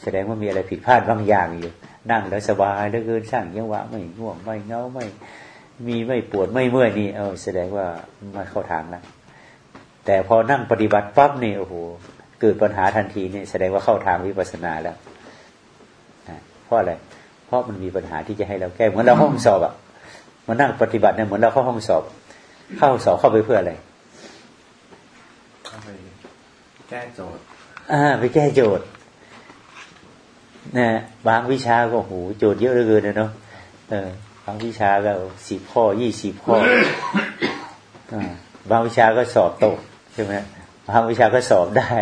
แสดงว่ามีอะไรผิดพลาดบางอย่างอยู่ นั่งแล้วสบายเหลือเกินสร้างเยังหวะไม่ง่วงไม่เงาไม่ มีไม่ปวดไม่เมื่อยนี่เออแสดงว่ามาเข้าทางแล้วแต่พอนั่งปฏิบัติปั๊บนี่โอ้โหเกิดปัญหาทันทีนี่แสดงว่าเข้าทางวิปัสสนาแล้วเพราะอะไรเพราะมันมีปัญหาที่จะให้เราแก้เหมือนเราห้องสอบอะมานั่งปฏิบัติเนี่ยเหมือนเราเข้าห้องสอบ เข้าสอบเข้าไปเพื่ออะไรเข้าไป แก้โจทย์อ่าไปแก้โจทย์นะบางวิชาก็โหโจทย์เยอะเหลือเกินนะเนาะเออบางวิชาก็สิบข้อยี่สิบข้อ บางวิชาก็สอบตกใช่ไหมบางวิชาก็สอบได้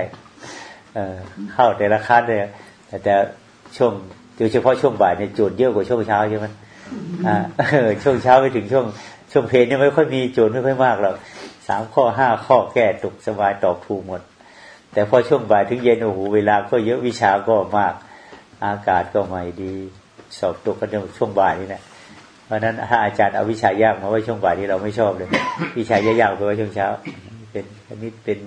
เออเข้าแต่ละคัดเลยแต่แต่ช่วงโดยเฉพาะช่วงบ่ายเนี่ยโจทย์เยอะกว่าช่วงเช้าใช่ไหมอ่าช่วงเช้าไปถึงช่วง ช่วงเพลนเนี่ยไม่ค่อยมีโจทย์ไม่ค่อยมากหรอกสามข้อห้าข้อแก้ตกสบายตอบถูกหมด แต่พอช่วงบ่ายถึงเย็นโอ้โหเวลาก็เยอะวิชาก็มาก อากาศก็ไม่ดี สอบตกกันช่วงบ่ายนี่แหละเพราะนั้นถ้าอาจารย์เอาวิชายากมาไว้ช่วงบ่ายนี้เราไม่ชอบเลย วิชายากๆไปไว้ช่วงเช้า เป็นคณิตเป็น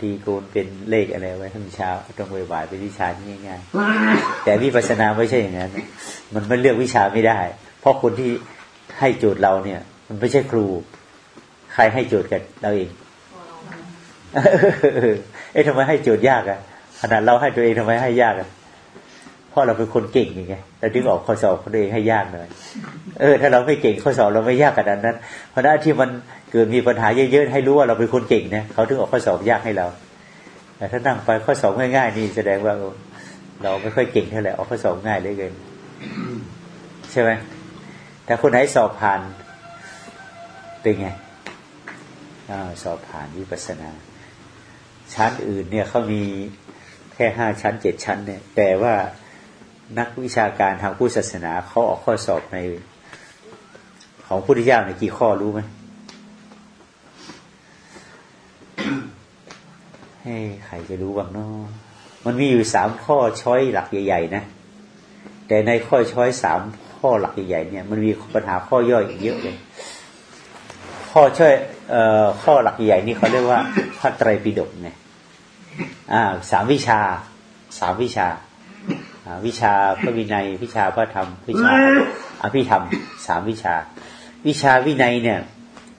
ดีโกนเป็นเลขอะไรไว้ทั้งเช้าต้องไว้บ่ายเป็นวิชาที่ง่ายๆแต่วิปัสสนาไม่ใช่อย่างนั้น มันไม่เลือกวิชาไม่ได้ เพราะคนที่ให้โจทย์เราเนี่ย มันไม่ใช่ครู ใครให้โจทย์กันเราเอง เอ๊ะทำไมให้โจทย์ยากอะขนาดเราให้ตัวเองทำไมให้ยากอะเพราะเราเป็นคนเก่งยังไงเราถึงออกข้อสอบคนเองให้ยากหน่อยเออถ้าเราไม่เก่งข้อสอบเราไม่ยากขนาดนั้น เพราะนั้นที่มันเกิดมีปัญหาเยอะๆให้รู้ว่าเราเป็นคนเก่งเนี่ยเขาถึงออกข้อสอบยากให้เราแต่ถ้านั่งไปข้อสอบง่ายๆนี่แสดงว่าเราไม่ค่อยเก่งเท่าไหร่ออกข้อสอบง่ายเลยเกินใช่ไหมแต่คนไหนสอบผ่านเป็นไงอสอบผ่านวิปัสสนา ชั้นอื่นเนี่ยเขามีแค่ห้าชั้นเจ็ดชั้นเนี่ย แต่ว่านักวิชาการทางพุทธศาสนาเขาออกข้อสอบใน ของพุทธเจ้าในกี่ข้อรู้ไหมให้ใครจะรู้บ้างเนาะมันมีอยู่สามข้อช้อยหลักใหญ่ ๆ นะ แต่ในข้อช้อยสามข้อหลักใหญ่ๆเนี่ย มันมีปัญหาข้อย่อยอีกเยอะเลย ข้อช่วยเอ่อข้อหลักใหญ่นี่เขาเรียกว่าพระไตรปิฎกไง อ่าสามวิชา สามวิชาวิชาพระวินัย วิชาพระธรรม วิชาอภิธรรมสามวิชา วิชาวินัยเนี่ย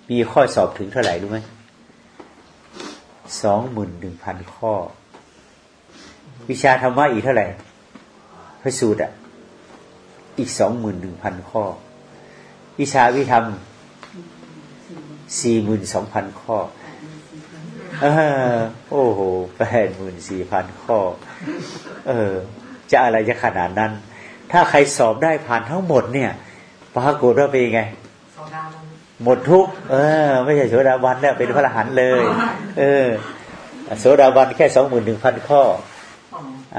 มีข้อสอบถึงเท่าไหร่รู้ไหมสองหมื่นหนึ่งพันข้อ วิชาธรรมะอีกเท่าไหร่พระสูตรอะ อีกสองหมื่นหนึ่งพันข้อ วิชาวิธรรมสี่หมื่นสองพันข้อเออ โอ้โหแปดหมื่นสี่พันข้อ เออ จะอะไรจะขนาดนั้น ถ้าใครสอบได้ผ่านทั้งหมดเนี่ยปรากฏว่าเป็นยังไงหมดทุกเออ ไม่ใช่โสดาบันแล้วเป็นพระอรหันต์เลย เออโสดาบันแค่สองหมื่นหนึ่งพันข้อ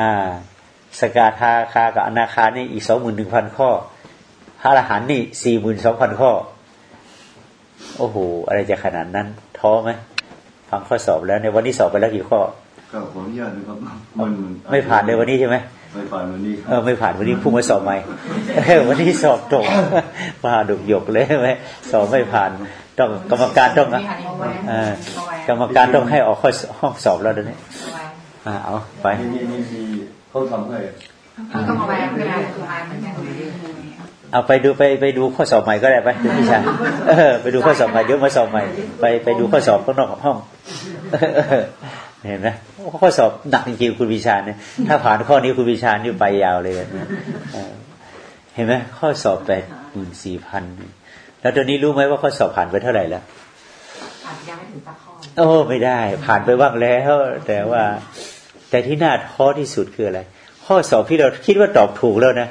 อ่า สกาธาคากับอนาคานี่อีกสองหมื่นหนึ่งพันข้อพระอรหันต์นี่สี่หมื่นสองพันข้อ โอ้โห อะไรจะขนาดนั้น ท้อไหม ฟังข้อสอบแล้วในวันนี้สอบไปแล้วกี่ข้อก็ขออนุญาตนะครับมันไม่ผ่านในวันนี้ใช่ไหมไม่ผ่านวันนี้เออไม่ผ่านวันนี้พุ่งมาสอบใหม่วันนี้สอบตกมาดุกหยกเลยไหมสอบไม่ผ่านต้องกรรมการต้องเออกรรมการต้องให้ออกข้อห้องสอบแล้วเดี๋ยวนี้อ่าเอาไปนี่นี่นี่มีเขาทำให้ก็มาแวะไม่ได้คืออายเหมือนกันเอาไปดูไปไปดูข้อสอบใหม่ก็ได้ไปคุณพิชาเออไปดูข้อสอบใหม่เดี๋ยวมาสอบใหม่ ไปไปดูข้อสอบข้างนอกของห้อง เห็นไหมข้อสอบหนักจริงๆคุณพิชาเนี่ยถ้าผ่านข้อนี้คุณพิชานี่ไปยาวเลยนะเห็นไหมข้อสอบแปดหมื่นสี่พันแล้วตอนนี้รู้ไหมว่าข้อสอบผ่านไปเท่าไหร่แล้วอาจจะยังไม่ถึงสักข้อโอ้ไม่ได้ ผ่านไปบ้างแล้ว แต่ว่า แต่ที่น่าท้อที่สุดคืออะไร ข้อสอบที่เราคิดว่าตอบถูกแล้วนะ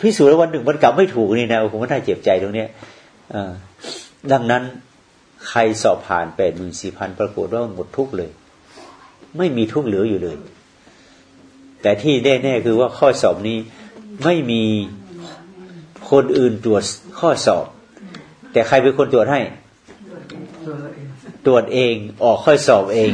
พิสูจน์แล้ววันหนึ่งมันกลับไม่ถูกนี่นะโอ้โหมันน่าเจ็บใจตรงเนี้ยดังนั้น ใครสอบผ่านแปดหมื่นสี่พันปรากฏว่าหมดทุกเลย ไม่มีทุกเหลืออยู่เลย แต่ที่แน่ๆคือว่าข้อสอบนี้ไม่มีคนอื่นตรวจข้อสอบ แต่ใครเป็นคนตรวจให้ ตรวจเองออกข้อสอบเอง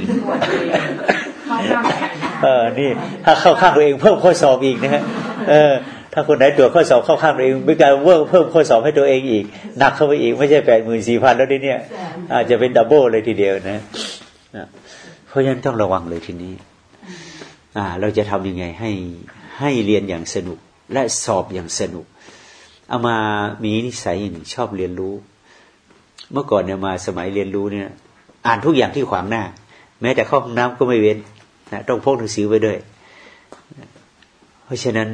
เออนี่ ถ้าเข้าข้างตัวเองเพิ่มข้อสอบอีกนะฮะเออ ถ้าคนไหนตรวจข้อสอบเข้าข้างตัวเองเป็นการเพิ่มเพิ่มข้อสอบให้ตัวเองอีกหนักเข้าไปอีกไม่ใช่แปดหมื่นสี่พันแล้วดิเนี่ย อาจจะเป็น double เลยทีเดียวนะเพราะฉะนั้นต้องระวังเลยทีนี้ อ่า เราจะทำยังไงให้ให้เรียนอย่างสนุกและสอบอย่างสนุกเอามามีนิสัยอย่างหนึ่งชอบเรียนรู้ เมื่อก่อนเนี่ยมาสมัยเรียนรู้เนี่ย อ่านทุกอย่างที่ขวางหน้า แม้แต่เข้าห้องน้ำก็ไม่เว้นนะต้องพกหนังสือไปด้วย เพราะฉะนั้น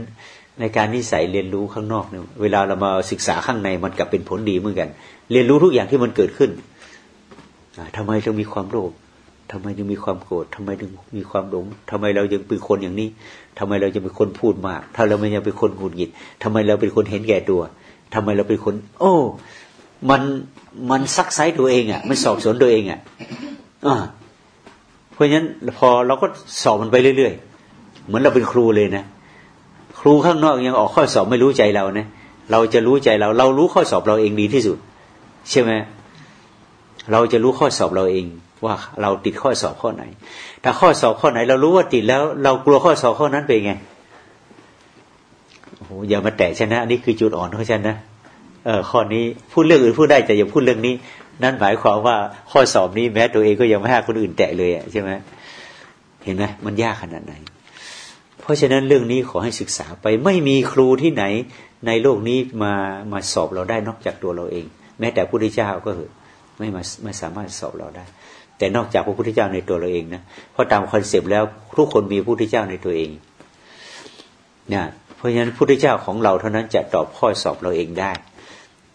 ในการนิสัยเรียนรู้ข้างนอกเนี่ยเวลาเรามาศึกษาข้างในมันกลับเป็นผลดีเหมือนกัน เรียนรู้ทุกอย่างที่มันเกิดขึ้นทำไมถึงมีความโลภทำไมถึงมีความโกรธทำไมถึงมีความหลงทำไมเรายังเป็นคนอย่างนี้ทำไมเราจะเป็นคนพูดมาก ถ้าเราไม่ยังเป็นคนหงุดหงิดทำไมเราเป็นคนเห็นแก่ตัวทำไมเราเป็นคน โอ้ มันมันซักไซตัวเองอะ มันสอบสวนตัวเองอะอ่าเพราะฉะนั้นพอเราก็สอบมันไปเรื่อยๆ เหมือนเราเป็นครูเลยนะ ครูข้างนอกยังออกข้อสอบไม่รู้ใจเรานะเราจะรู้ใจเรา เรารู้ข้อสอบเราเองดีที่สุด ใช่ไหมเราจะรู้ข้อสอบเราเอง ว่าเราติดข้อสอบข้อไหน ถ้าข้อสอบข้อไหน เรารู้ว่าติดแล้ว เรากลัวข้อสอบข้อนั้นเป็นไงโอ้โหอย่ามาแตะชนนะนี่คือจุดอ่อนของฉันนะเออข้อนี้พูดเรื่องอื่นพูดได้แต่อย่าพูดเรื่องนี้ นั่นหมายความว่าข้อสอบนี้แม้ตัวเองก็ยังไม่ให้คนอื่นแตะเลยอะใช่ไหมเห็นไหมมันยากขนาดไหน เพราะฉะนั้นเรื่องนี้ขอให้ศึกษาไปไม่มีครูที่ไหนในโลกนี้มามาสอบเราได้นอกจากตัวเราเอง แม้แต่พระพุทธเจ้าก็เหอะไม่มาไม่สามารถสอบเราได้ แต่นอกจากพระพุทธเจ้าในตัวเราเองนะเพราะตามคอนเซปต์แล้วทุกคนมีพระพุทธเจ้าในตัวเองเนี่ยเพราะฉะนั้นพระพุทธเจ้าของเราเท่านั้นจะตอบข้อสอบเราเองได้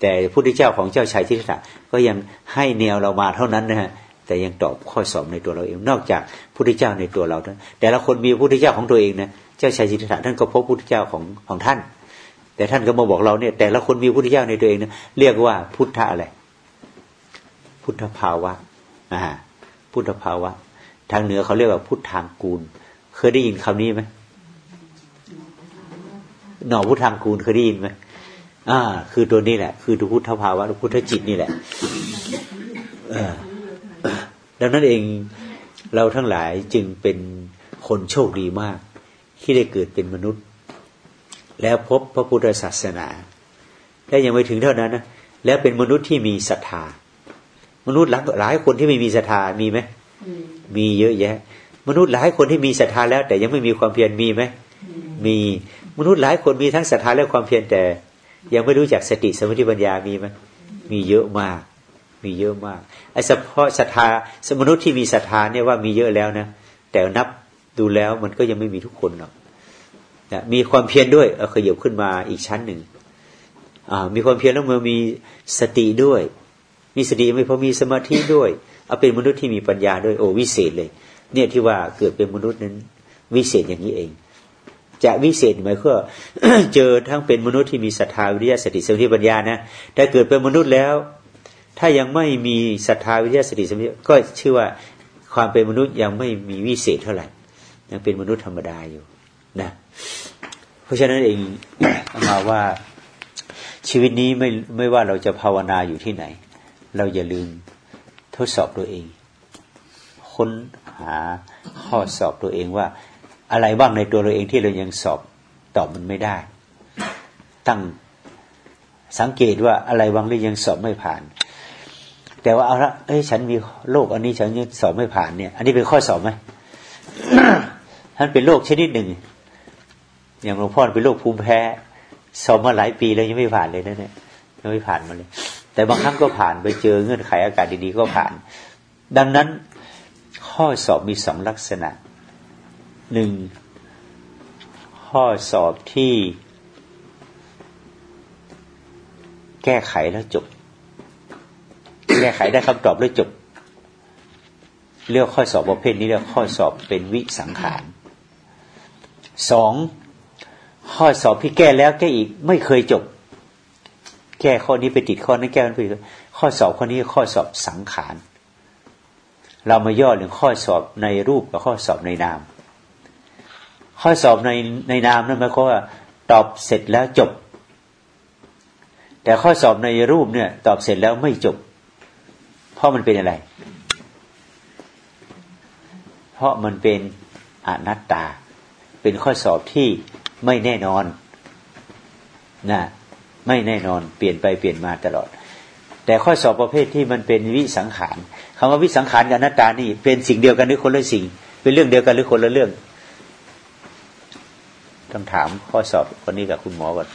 แต่พระพุทธเจ้าของเจ้าชายสิทธัตถะก็ยังให้แนวเรามาเท่านั้นนะฮะ แต่ยังตอบข้อสอบในตัวเราเอง นอกจากพุทธเจ้าในตัวเราแต่ละคนมีพุทธเจ้าของตัวเองนะเจ้าชายสิทธัตถะท่านก็พบพุทธเจ้าของของท่าน แต่ท่านก็มาบอกเราเนี่ย แต่ละคนมีพุทธเจ้าในตัวเองนะเรียกว่าพุทธะอะไร พุทธภาวะอ่าพุทธภาวะ ทางเหนือเขาเรียกว่าพุทธทางกูล เคยได้ยินคำนี้ไหมหน่อพุทธทางกูลเคยได้ยินไหมอ่า คือตัวนี้แหละ คือตัวพุทธภาวะตัวพุทธจิตนี่แหละ ดังนั้นเองเราทั้งหลายจึงเป็นคนโชคดีมาก ที่ได้เกิดเป็นมนุษย์ แล้วพบพระพุทธศาสนาและยังไม่ถึงเท่านั้นนะแล้วเป็นมนุษย์ที่มีศรัทธามนุษย์หลายคนที่ไม่มีศรัทธามีไหมมีเยอะแยะ มนุษย์หลายคนที่มีศรัทธาแล้ว แต่ยังไม่มีความเพียรมีไหมมีมนุษย์หลายคนมีทั้งศรัทธาและความเพียรแต่ ยังไม่รู้จักสติสมาธิปัญญามีไหมมีเยอะมาก มีเยอะมากไอ้เฉพาะศรัทธาสมนุษย์ที่มีศรัทธาเนี่ยว่ามีเยอะแล้วนะแต่นับดูแล้วมันก็ยังไม่มีทุกคนหรอกมีความเพียรด้วยเอาขยับขึ้นมาอีกชั้นหนึ่งมีความเพียรแล้วมื่อมีสติด้วย มีสติไม่พอมีสมาธิด้วยเอาเป็นมนุษย์ที่มีปัญญาด้วยโอ้วิเศษเลย เนี่ยที่ว่าเกิดเป็นมนุษย์นั้น วิเศษอย่างนี้เอง จะวิเศษหมายคือเจอทั้งเป็นมนุษย์ที่มีศรัทธาวิริยะสติสมาธิปัญญานะแต่เกิดเป็นมนุษย์แล้ว ถ้ายังไม่มีศรัทธาวิริยะสติสมิก็ชื่อว่าความเป็นมนุษย์ยังไม่มีวิเศษเท่าไหร่ยังเป็นมนุษย์ธรรมดาอยู่นะเพราะฉะนั้นเองมาว่าชีวิตนี้ไม่ไม่ว่าเราจะภาวนาอยู่ที่ไหน เราอย่าลืมทดสอบตัวเอง ค้นหาข้อสอบตัวเองว่า อะไรบ้างในตัวเราเองที่เรายังสอบตอบมันไม่ได้ ตั้งสังเกตว่าอะไรบางเรื่องยังสอบไม่ผ่าน แต่ว่าเอาละเอ้ยฉันมีโรคอันนี้ฉันยังสอบไม่ผ่านเนี่ย อันนี้เป็นข้อสอบไหมท่านเป็นโรคชนิดหนึ่ง อย่างหลวงพ่อเป็นโรคภูมิแพ้สอบมาหลายปีแล้วยังไม่ผ่านเลยนะเนี่ยยังไม่ผ่านมาเลย แต่บางครั้งก็ผ่านไปเจอเงื่อนไขอากาศดีๆก็ผ่าน ดังนั้นข้อสอบมีสองลักษณะหนึ่งข้อสอบที่แก้ไขแล้วจบ แก้ไขได้คำตอบแล้วจบ เรียกข้อสอบประเภทนี้เรียกข้อสอบเป็นวิสังขารสองข้อสอบที่แก้แล้วแก้อีกไม่เคยจบ แก้ข้อนี้ไปติดข้อนั้นแก้นั้นไปข้อสอบข้อนี้ข้อสอบสังขาร เรามาย่อถึงข้อสอบในรูปกับข้อสอบในนาม ข้อสอบในในนามนั่นหมายความว่า ตอบเสร็จแล้วจบ แต่ข้อสอบในรูปเนี่ย ตอบเสร็จแล้วไม่จบ เพราะมันเป็นอะไร เพราะมันเป็นอนัตตา เป็นข้อสอบที่ไม่แน่นอนนะไม่แน่นอนเปลี่ยนไปเปลี่ยนมาตลอด แต่ข้อสอบประเภทที่มันเป็นวิสังขารคำว่าวิสังขารกับอนัตตานี่เป็นสิ่งเดียวกันหรือคนละสิ่ง เป็นเรื่องเดียวกันหรือคนละเรื่องต้องถามข้อสอบคนนี้กับคุณหมอก่อน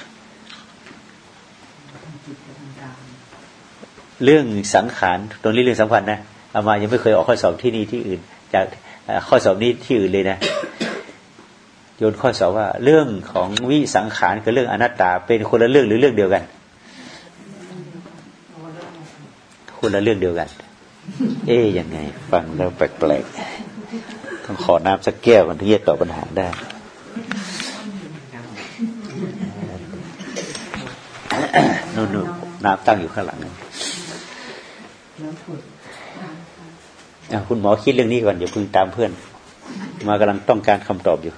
เรื่องสังขารตรงนี้เรื่องสำคัญนะอามายังไม่เคยออกข้อสอบที่นี่ที่อื่น จากข้อสอบนี้ที่อื่นเลยนะโยนข้อสอบว่า เรื่องของวิสังขารกับเรื่องอนัตตา เป็นคนละเรื่องหรือเรื่องเดียวกัน คนละเรื่องเดียวกัน เอ๊ยยังไง ฟังแล้วแปลกๆต้องขอน้ำสักแก้วมันถึงจะตอบปัญหาได้นู่นๆน้ำตั้งอยู่ข้างหลัง คุณหมอคิดเรื่องนี้ก่อนอย่าพึ่งตามเพื่อน มากำลังต้องการคำตอบอยู่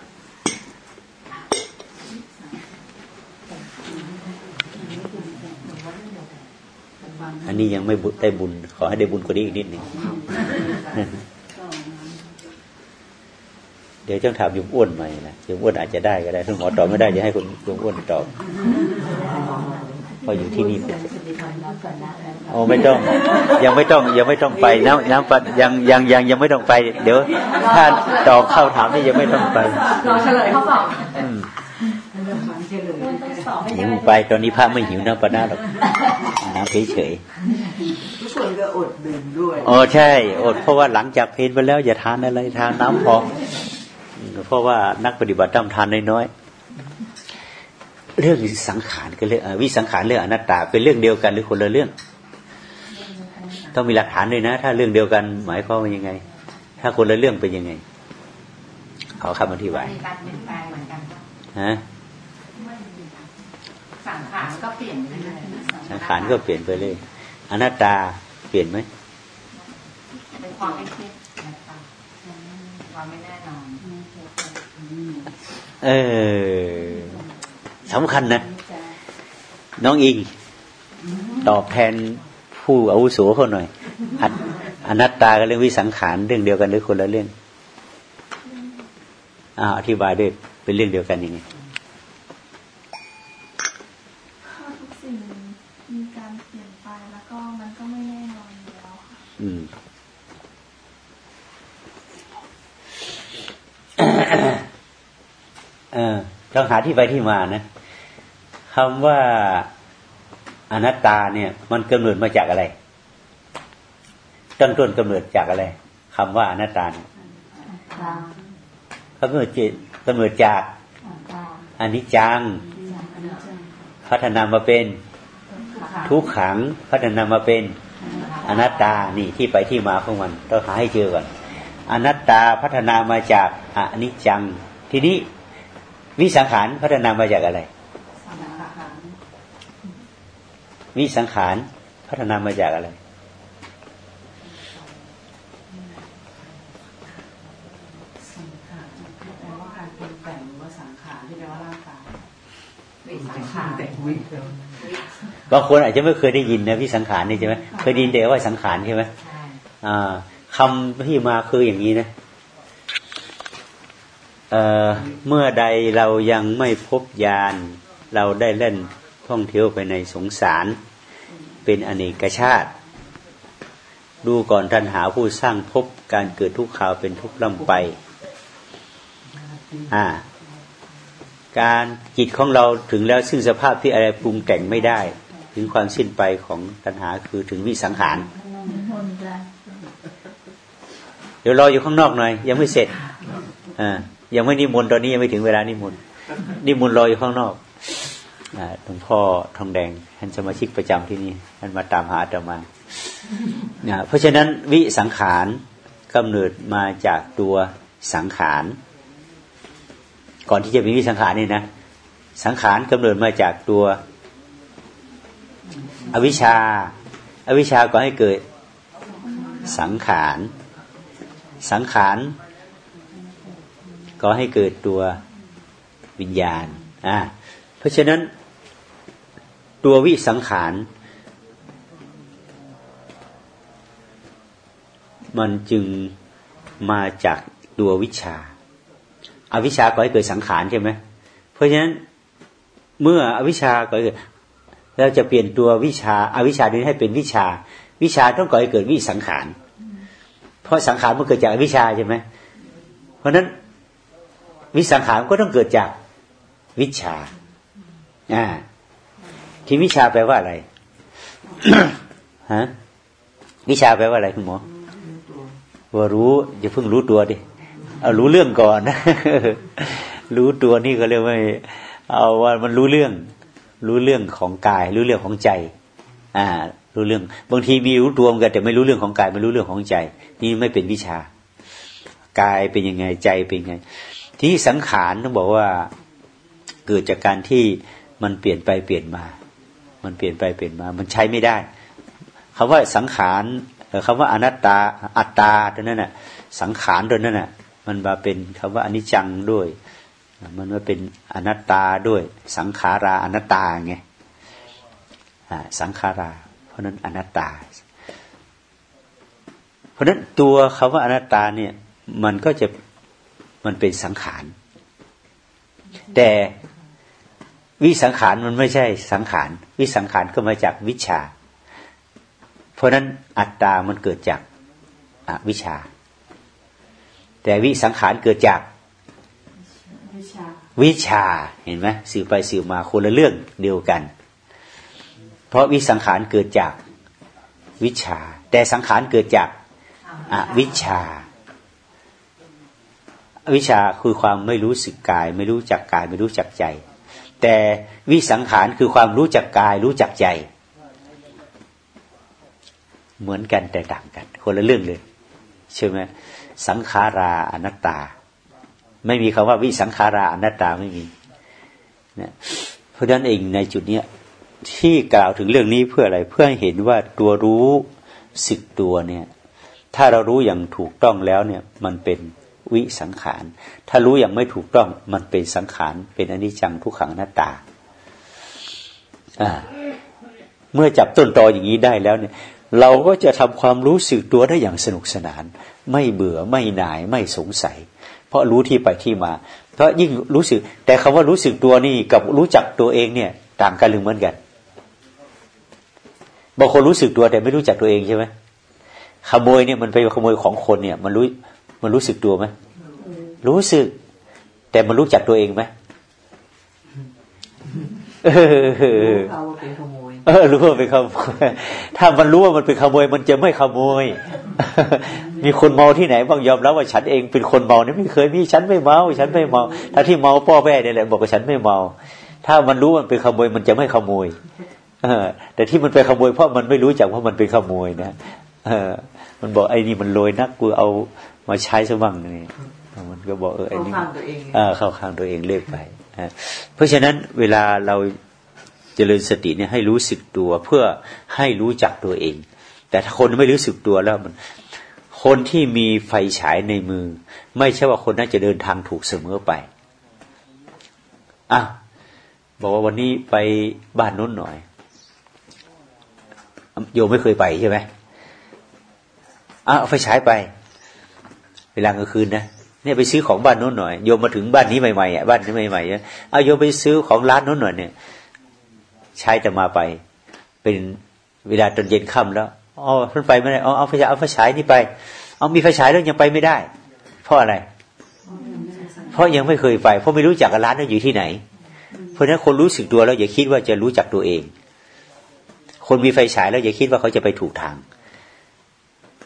อันนี้ยังไม่ได้บุญ ขอให้ได้บุญกว่านี้อีกนิดหนึ่งเดี๋ยวจ้องถามยมอ้วนใหม่นะยมอ้วนอาจจะได้ก็ได้ถ้าหมอตอบไม่ได้จะให้คุณยมอ้วนตอบ พออยู่ที่นี่โอ้ไม่ต้อง ยังไม่ต้องยังไม่ต้องไปน้ำน้ำปัดยังยังยังยังไม่ต้องไป เดี๋ยว ถ้าตอบเข้าถามนี่ยังไม่ต้องไปรอเฉลยเขาบอกหิวไปตอนนี้พระไม่หิวน้ำปนาหรอกน้ำเฉยๆทุกคนก็อดดื่มด้วยอ๋อใช่ อดเพราะว่าหลังจากเพลนไปแล้ว อย่าทานอะไรทานน้ำพอเพราะว่านักปฏิบัติต้องทานน้อย เรื่องสังขารกับเรื่องวิสังขารเรื่องอนัตตาเป็นเรื่องเดียวกันหรือคนละเรื่อง ต้องมีหลักฐานด้วยนะ ถ้าเรื่องเดียวกัน หมายความว่ายังไง ถ้าคนละเรื่องเป็นยังไงขอคำอธิบายมีการเปลี่ยนแปลงเหมือนกันปะฮะสังขารก็เปลี่ยนไปเลยสังขารก็เปลี่ยนไปเลยอนัตตาเปลี่ยนไหมเป็นความไม่คิดนะคะความไม่แน่นอนเออ สำคัญนะ น้องอิง ตอบแทนผู้อาวุโสเขาหน่อยอันอนัตตากับเรื่องวิสังขารเรื่องเดียวกันหรือคนละเรื่องอ่าอธิบายด้วยเป็นเรื่องเดียวกันยังไงถ้าทุกสิ่งมีการเปลี่ยนไปแล้วก็มันก็ไม่แน่นอนอยู่แล้วค่ะอืมเออต้องหาที่ไปที่มานะ คำว่าอนัตตาเนี่ย มันกำเนิดมาจากอะไรต้นต้นกำเนิดจากอะไรคำว่าอนัตตาเนี่ยเขากำเนิดจิตกำเนิดจากอนิจจัง พัฒนามาเป็นทุกขังพัฒนามาเป็นอนัตตานี่ที่ไปที่มาของมันต้องหาให้เจอก่อนอนัตตาพัฒนามาจากอนิจจัง ทีนี้วิสังขารพัฒนามาจากอะไร วิสังขารพัฒนามาจากอะไรสังขารแปลว่าการปรุงแต่งหรือว่าสังขารที่แปลว่าร่างกายวิสังขารแต่งวิเดียวบางคนอาจจะไม่เคยได้ยินนะวิสังขารนี่ใช่ไหมเคยได้ยินแต่ว่าสังขารใช่ไหมใช่อ่าคำที่มาคืออย่างนี้นะเอ่อเมื่อใดเรายังไม่พบยาน เราได้เล่น ท่องเที่ยวไปในสงสาร เป็นอเนกชาติ ดูก่อนทันหาผู้สร้างพบการเกิดทุกข่าวเป็นทุกข์ล่ำไปอ่าการจิตของเราถึงแล้วซึ่งสภาพที่อะไรปรุงแต่งไม่ได้ ถึงความสิ้นไปของตัณหาคือถึงวิสังขาร เดี๋ยวรออยู่ข้างนอกหน่อย ยังไม่เสร็จอ่ายังไม่นิมนต์ตอนนี้ยังไม่ถึงเวลานิมนต์นิมนต์รออยู่ข้างนอก หลวงพ่อทองแดงท่านสมาชิกประจำที่นี่ท่านมาตามหาตมาเพราะฉะนั้นวิสังขารกำเนิดมาจากตัวสังขาร ก่อนที่จะมีวิสังขารนี่นะ สังขารกำเนิดมาจากตัวอวิชชาอวิชชาก็ให้เกิดสังขาร สังขาร ก็ให้เกิดตัววิญญาณอ่าเพราะฉะนั้น ตัววิสังขาร มันจึงมาจากตัววิชาอวิชาก็ให้เกิดสังขารใช่ไหมเพราะฉะนั้นเมื่ออวิชาก็เกิดเราจะเปลี่ยนตัววิชาอาวิชานี้ให้เป็นวิชา วิชาต้องก่อให้เกิดวิสังขาร เพราะสังขารมันเกิดจากอวิชาใช่ไหมเพราะฉะนั้นวิสังขารก็ต้องเกิดจากวิชาอ่า ที่วิชาแปลว่าอะไรฮะวิชาแปลว่าอะไรคุณหมอว่ารู้อย่าเพิ่งรู้ตัวดิเอารู้เรื่องก่อนรู้ตัวนี่ก็เรียกว่าเอาว่ามันรู้เรื่อง รู้เรื่องของกาย รู้เรื่องของใจ อ่า รู้เรื่อง บางทีมีรู้ตัวเหมือนกันแต่ไม่รู้เรื่องของกายไม่รู้เรื่องของใจ นี่ไม่เป็นวิชากายเป็นยังไงใจเป็นยังไง ที่สังขารต้องบอกว่าเกิดจากการที่มันเปลี่ยนไปเปลี่ยนมา มันเปลี่ยนไปเปลี่ยนมา มันใช้ไม่ได้คำว่าสังขารคำว่าอนัตตาอัตตาตัวนั้นน่ะ สังขารตัวนั้นน่ะ มันมาเป็นคำว่าอนิจจังด้วย มันมาเป็นอนัตตาด้วย สังขาราอนัตตาไงสังขารา เพราะนั้นอนัตตา เพราะนั้นตัวคำว่าอนัตตาเนี่ย มันก็จะมันเป็นสังขาร แต่ วิสังขารมันไม่ใช่สังขาร วิสังขารก็มาจากวิชา เพราะนั้นอัตตามันเกิดจากอวิชา แต่วิสังขารเกิดจากวิชาเห็นไหมสื่อไปสื่อมาคนละเรื่องเดียวกัน เพราะวิสังขารเกิดจากวิชา แต่สังขารเกิดจากอวิชา วิชาคือความไม่รู้สึกกาย ไม่รู้จักกาย ไม่รู้จักใจ แต่วิสังขารคือความรู้จักกาย รู้จักใจ เหมือนกันแต่ต่างกัน คนละเรื่องเลยใช่ไหมสังขาราอนัตตา ไม่มีคำว่าวิสังขาราอนัตตาไม่มีนะเพราะฉะนั้นเองในจุดเนี้ยที่กล่าวถึงเรื่องนี้เพื่ออะไรเพื่อให้เห็นว่าตัวรู้สึกตัวเนี่ย ถ้าเรารู้อย่างถูกต้องแล้วเนี่ย มันเป็น วิสังขาร ถ้ารู้อย่างไม่ถูกต้องมันเป็นสังขารเป็นอนิจจังทุกขังหน้าตาเมื่อจับต้นตออย่างนี้ได้แล้วเนี่ย เราก็จะทำความรู้สึกตัวได้อย่างสนุกสนาน ไม่เบื่อไม่หน่ายไม่สงสัย เพราะรู้ที่ไปที่มา เพราะยิ่งรู้สึก แต่คำว่ารู้สึกตัวนี่กับรู้จักตัวเองเนี่ย ต่างกันหรือเหมือนกันบางคนรู้สึกตัวแต่ไม่รู้จักตัวเองใช่ไหมขโมยเนี่ยมันไปขโมยของคนเนี่ย มันรู้ มันรู้สึกตัวไหมรู้สึก แต่มันรู้จักตัวเองไหมเออเขาเป็นขโมยเออรู้ว่าเป็นขโมยถ้ามันรู้ว่ามันเป็นขโมย มันจะไม่ขโมย มีคนเมาที่ไหนบ้างยอมรับว่าฉันเองเป็นคนเมาเนี่ยไม่เคยมีฉันไม่เมา ฉันไม่เมา ถ้าที่เมาพ่อแม่เนี่ยแหละบอกว่าฉันไม่เมา ถ้ามันรู้มันเป็นขโมย มันจะไม่ขโมยเออแต่ที่มันไปขโมยเพราะมันไม่รู้จักว่ามันเป็นขโมยนะเออมันบอกไอ้นี่มันโรยนักกูเอา มาใช้ซะบ้างนี่มันก็บอกเออไอ้นี่เข้าข้างตัวเองเรียกไปเพราะฉะนั้นเวลาเราเจริญสติเนี่ยให้รู้สึกตัวเพื่อให้รู้จักตัวเอง แต่ถ้าคนไม่รู้สึกตัวแล้วมัน คนที่มีไฟฉายในมือ ไม่ใช่ว่าคนนั้นจะเดินทางถูกเสมอไปอะบอกว่าวันนี้ไปบ้านนู้นหน่อย โยมไม่เคยไปใช่ไหมเอาไฟฉายไป เวลากลางคืนนะเนี่ยไปซื้อของบ้านโน้นหน่อยโยมมาถึงบ้านนี้ใหม่ๆอะบ้านนี้ใหม่ๆเนี่ยเอาโยมไปซื้อของร้านโน้นหน่อยเนี่ย ใช้จะมาไป เป็นเวลาตอนเย็นค่ำแล้วอ๋อท่านไปไม่ได้เอเอาไฟฉายเอาไฟฉายนี่ไป เอามีไฟฉายแล้วยังไปไม่ได้ เพราะอะไร เพราะยังไม่เคยไป เพราะไม่รู้จักร้านนั้นอยู่ที่ไหน เพราะนั้นคนรู้สึกตัวแล้วอย่าคิดว่าจะรู้จักตัวเอง คนมีไฟฉายแล้วอย่าคิดว่าเขาจะไปถูกทาง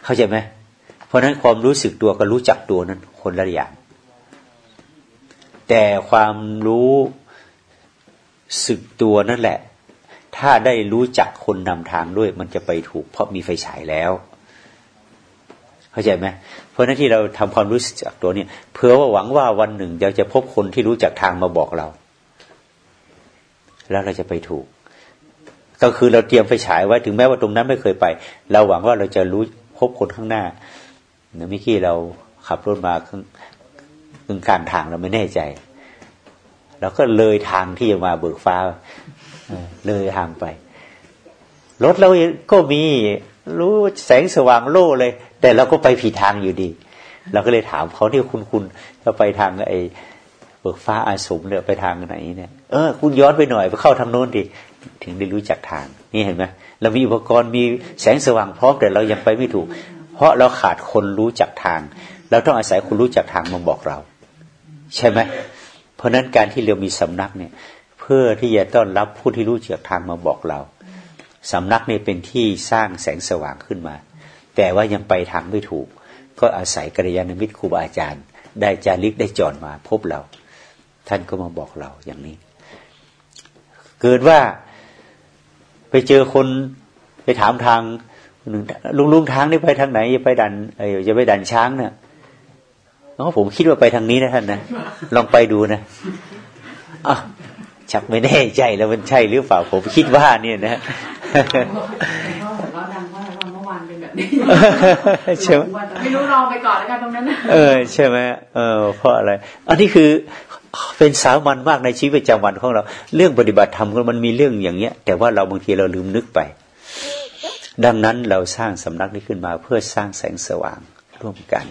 เข้าใจไหม เพราะนั้นความรู้สึกตัวกับรู้จักตัวนั้น คนละอย่าง แต่ความรู้สึกตัวนั่นแหละ ถ้าได้รู้จักคนนำทางด้วย มันจะไปถูก เพราะมีไฟฉายแล้วเข้าใจไหมเพราะนั้นที่เราทำความรู้สึกจากตัวเนี่ยเพื่อว่าหวังว่าวันหนึ่งเราจะพบคนที่รู้จักทางมาบอกเรา แล้วเราจะไปถูกก็คือเราเตรียมไฟฉายไว้ถึงแม้ว่าตรงนั้นไม่เคยไป เราหวังว่าเราจะรู้พบคนข้างหน้า เนื่อกี้เราขับรถมาครึ่งครึ่งกลางทางเราไม่แน่ใจเราก็เลยทางที่จะมาเบิกฟ้าเลยทางไปรถเราก็มีรู้แสงสว่างโล่เลย แต่เราก็ไปผิดทางอยู่ดี เราก็เลยถามเขาที่คุณคุณจะไปทางไอ้เบิกฟ้าอาสมเนี่ยไปทางไหนเนี่ยเออคุณย้อนไปหน่อยไปเข้าทางโน้นดิถึงได้รู้จักทาง นี่เห็นไหมเรามีอุปกรณ์มีแสงสว่างพร้อมแต่เรายังไปไม่ถูก เพราะเราขาดคนรู้จักทาง เราต้องอาศัยคนรู้จักทางมาบอกเรา ใช่ไหมเพราะนั้นการที่เรามีสำนักเนี่ย เพื่อที่จะต้อนรับผู้ที่รู้จักทางมาบอกเราสำนักนี่เป็นที่สร้างแสงสว่างขึ้นมา แต่ว่ายังไปทางไม่ถูก ก็อาศัยกัลยาณมิตรครูบาอาจารย์ ได้จาริกได้จอนมาพบเรา ท่านก็มาบอกเราอย่างนี้ เกิดว่าไปเจอคนไปถามทาง ลุงลุงทางนี่ไปทางไหนจะไปดันเออจะไปดันช้างเนี่ยอ๋อผมคิดว่าไปทางนี้นะท่านนะลองไปดูนะอะชักไม่แน่ใจแล้วมันใช่หรือเปล่าผมคิดว่าเนี่ยนะใช่ไหมไม่รู้ลองไปก่อนแล้วกันตรงนั้นเออใช่ไหมเออเพราะอะไร อันนี้คือเป็นสามัญมากในชีวิตประจำวันของเรา เรื่องปฏิบัติธรรมมันมีเรื่องอย่างเนี้ย แต่ว่าเราบางทีเราลืมนึกไป ดังนั้นเราสร้างสำนักนี้ขึ้นมาเพื่อสร้างแสงสว่างร่วมกัน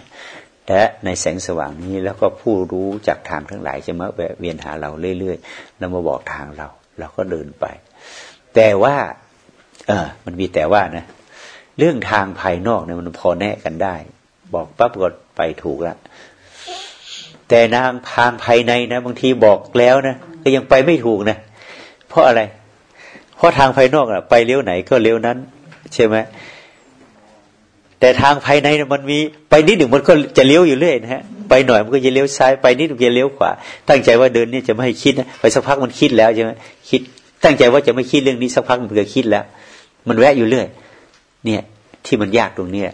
และในแสงสว่างนี้แล้วก็ผู้รู้จากทางทั้งหลายจะมาแวะเวียนหาเราเรื่อยๆแล้วมาบอกทางเรา เราก็เดินไป แต่ว่า เออมันมีแต่ว่านะ เรื่องทางภายนอกเนี่ยมันพอแน่กันได้ บอกปั๊บก็ไปถูกล้วแต่นางทางภายในนะ บางทีบอกแล้วนะก็ยังไปไม่ถูกนะ เพราะอะไร เพราะทางภายนอกอะไปเลี้ยวไหนก็เลี้ยวนั้น ใช่ไหมแต่ทางภายในมันมีไปนิดหนึ่งมันก็จะเลี้ยวอยู่เรื่อยนะฮะไปหน่อยมันก็จะเลี้ยวซ้ายไปนิดมันจะเลี้ยวขวาตั้งใจว่าเดินนี่จะไม่ให้คิดนะไปสักพักมันคิดแล้วใช่ไหมคิด ตั้งใจว่าจะไม่คิดเรื่องนี้สักพักมันก็คิดแล้ว มันแวะอยู่เรื่อย เนี่ย ที่มันยากตรงเนี้ย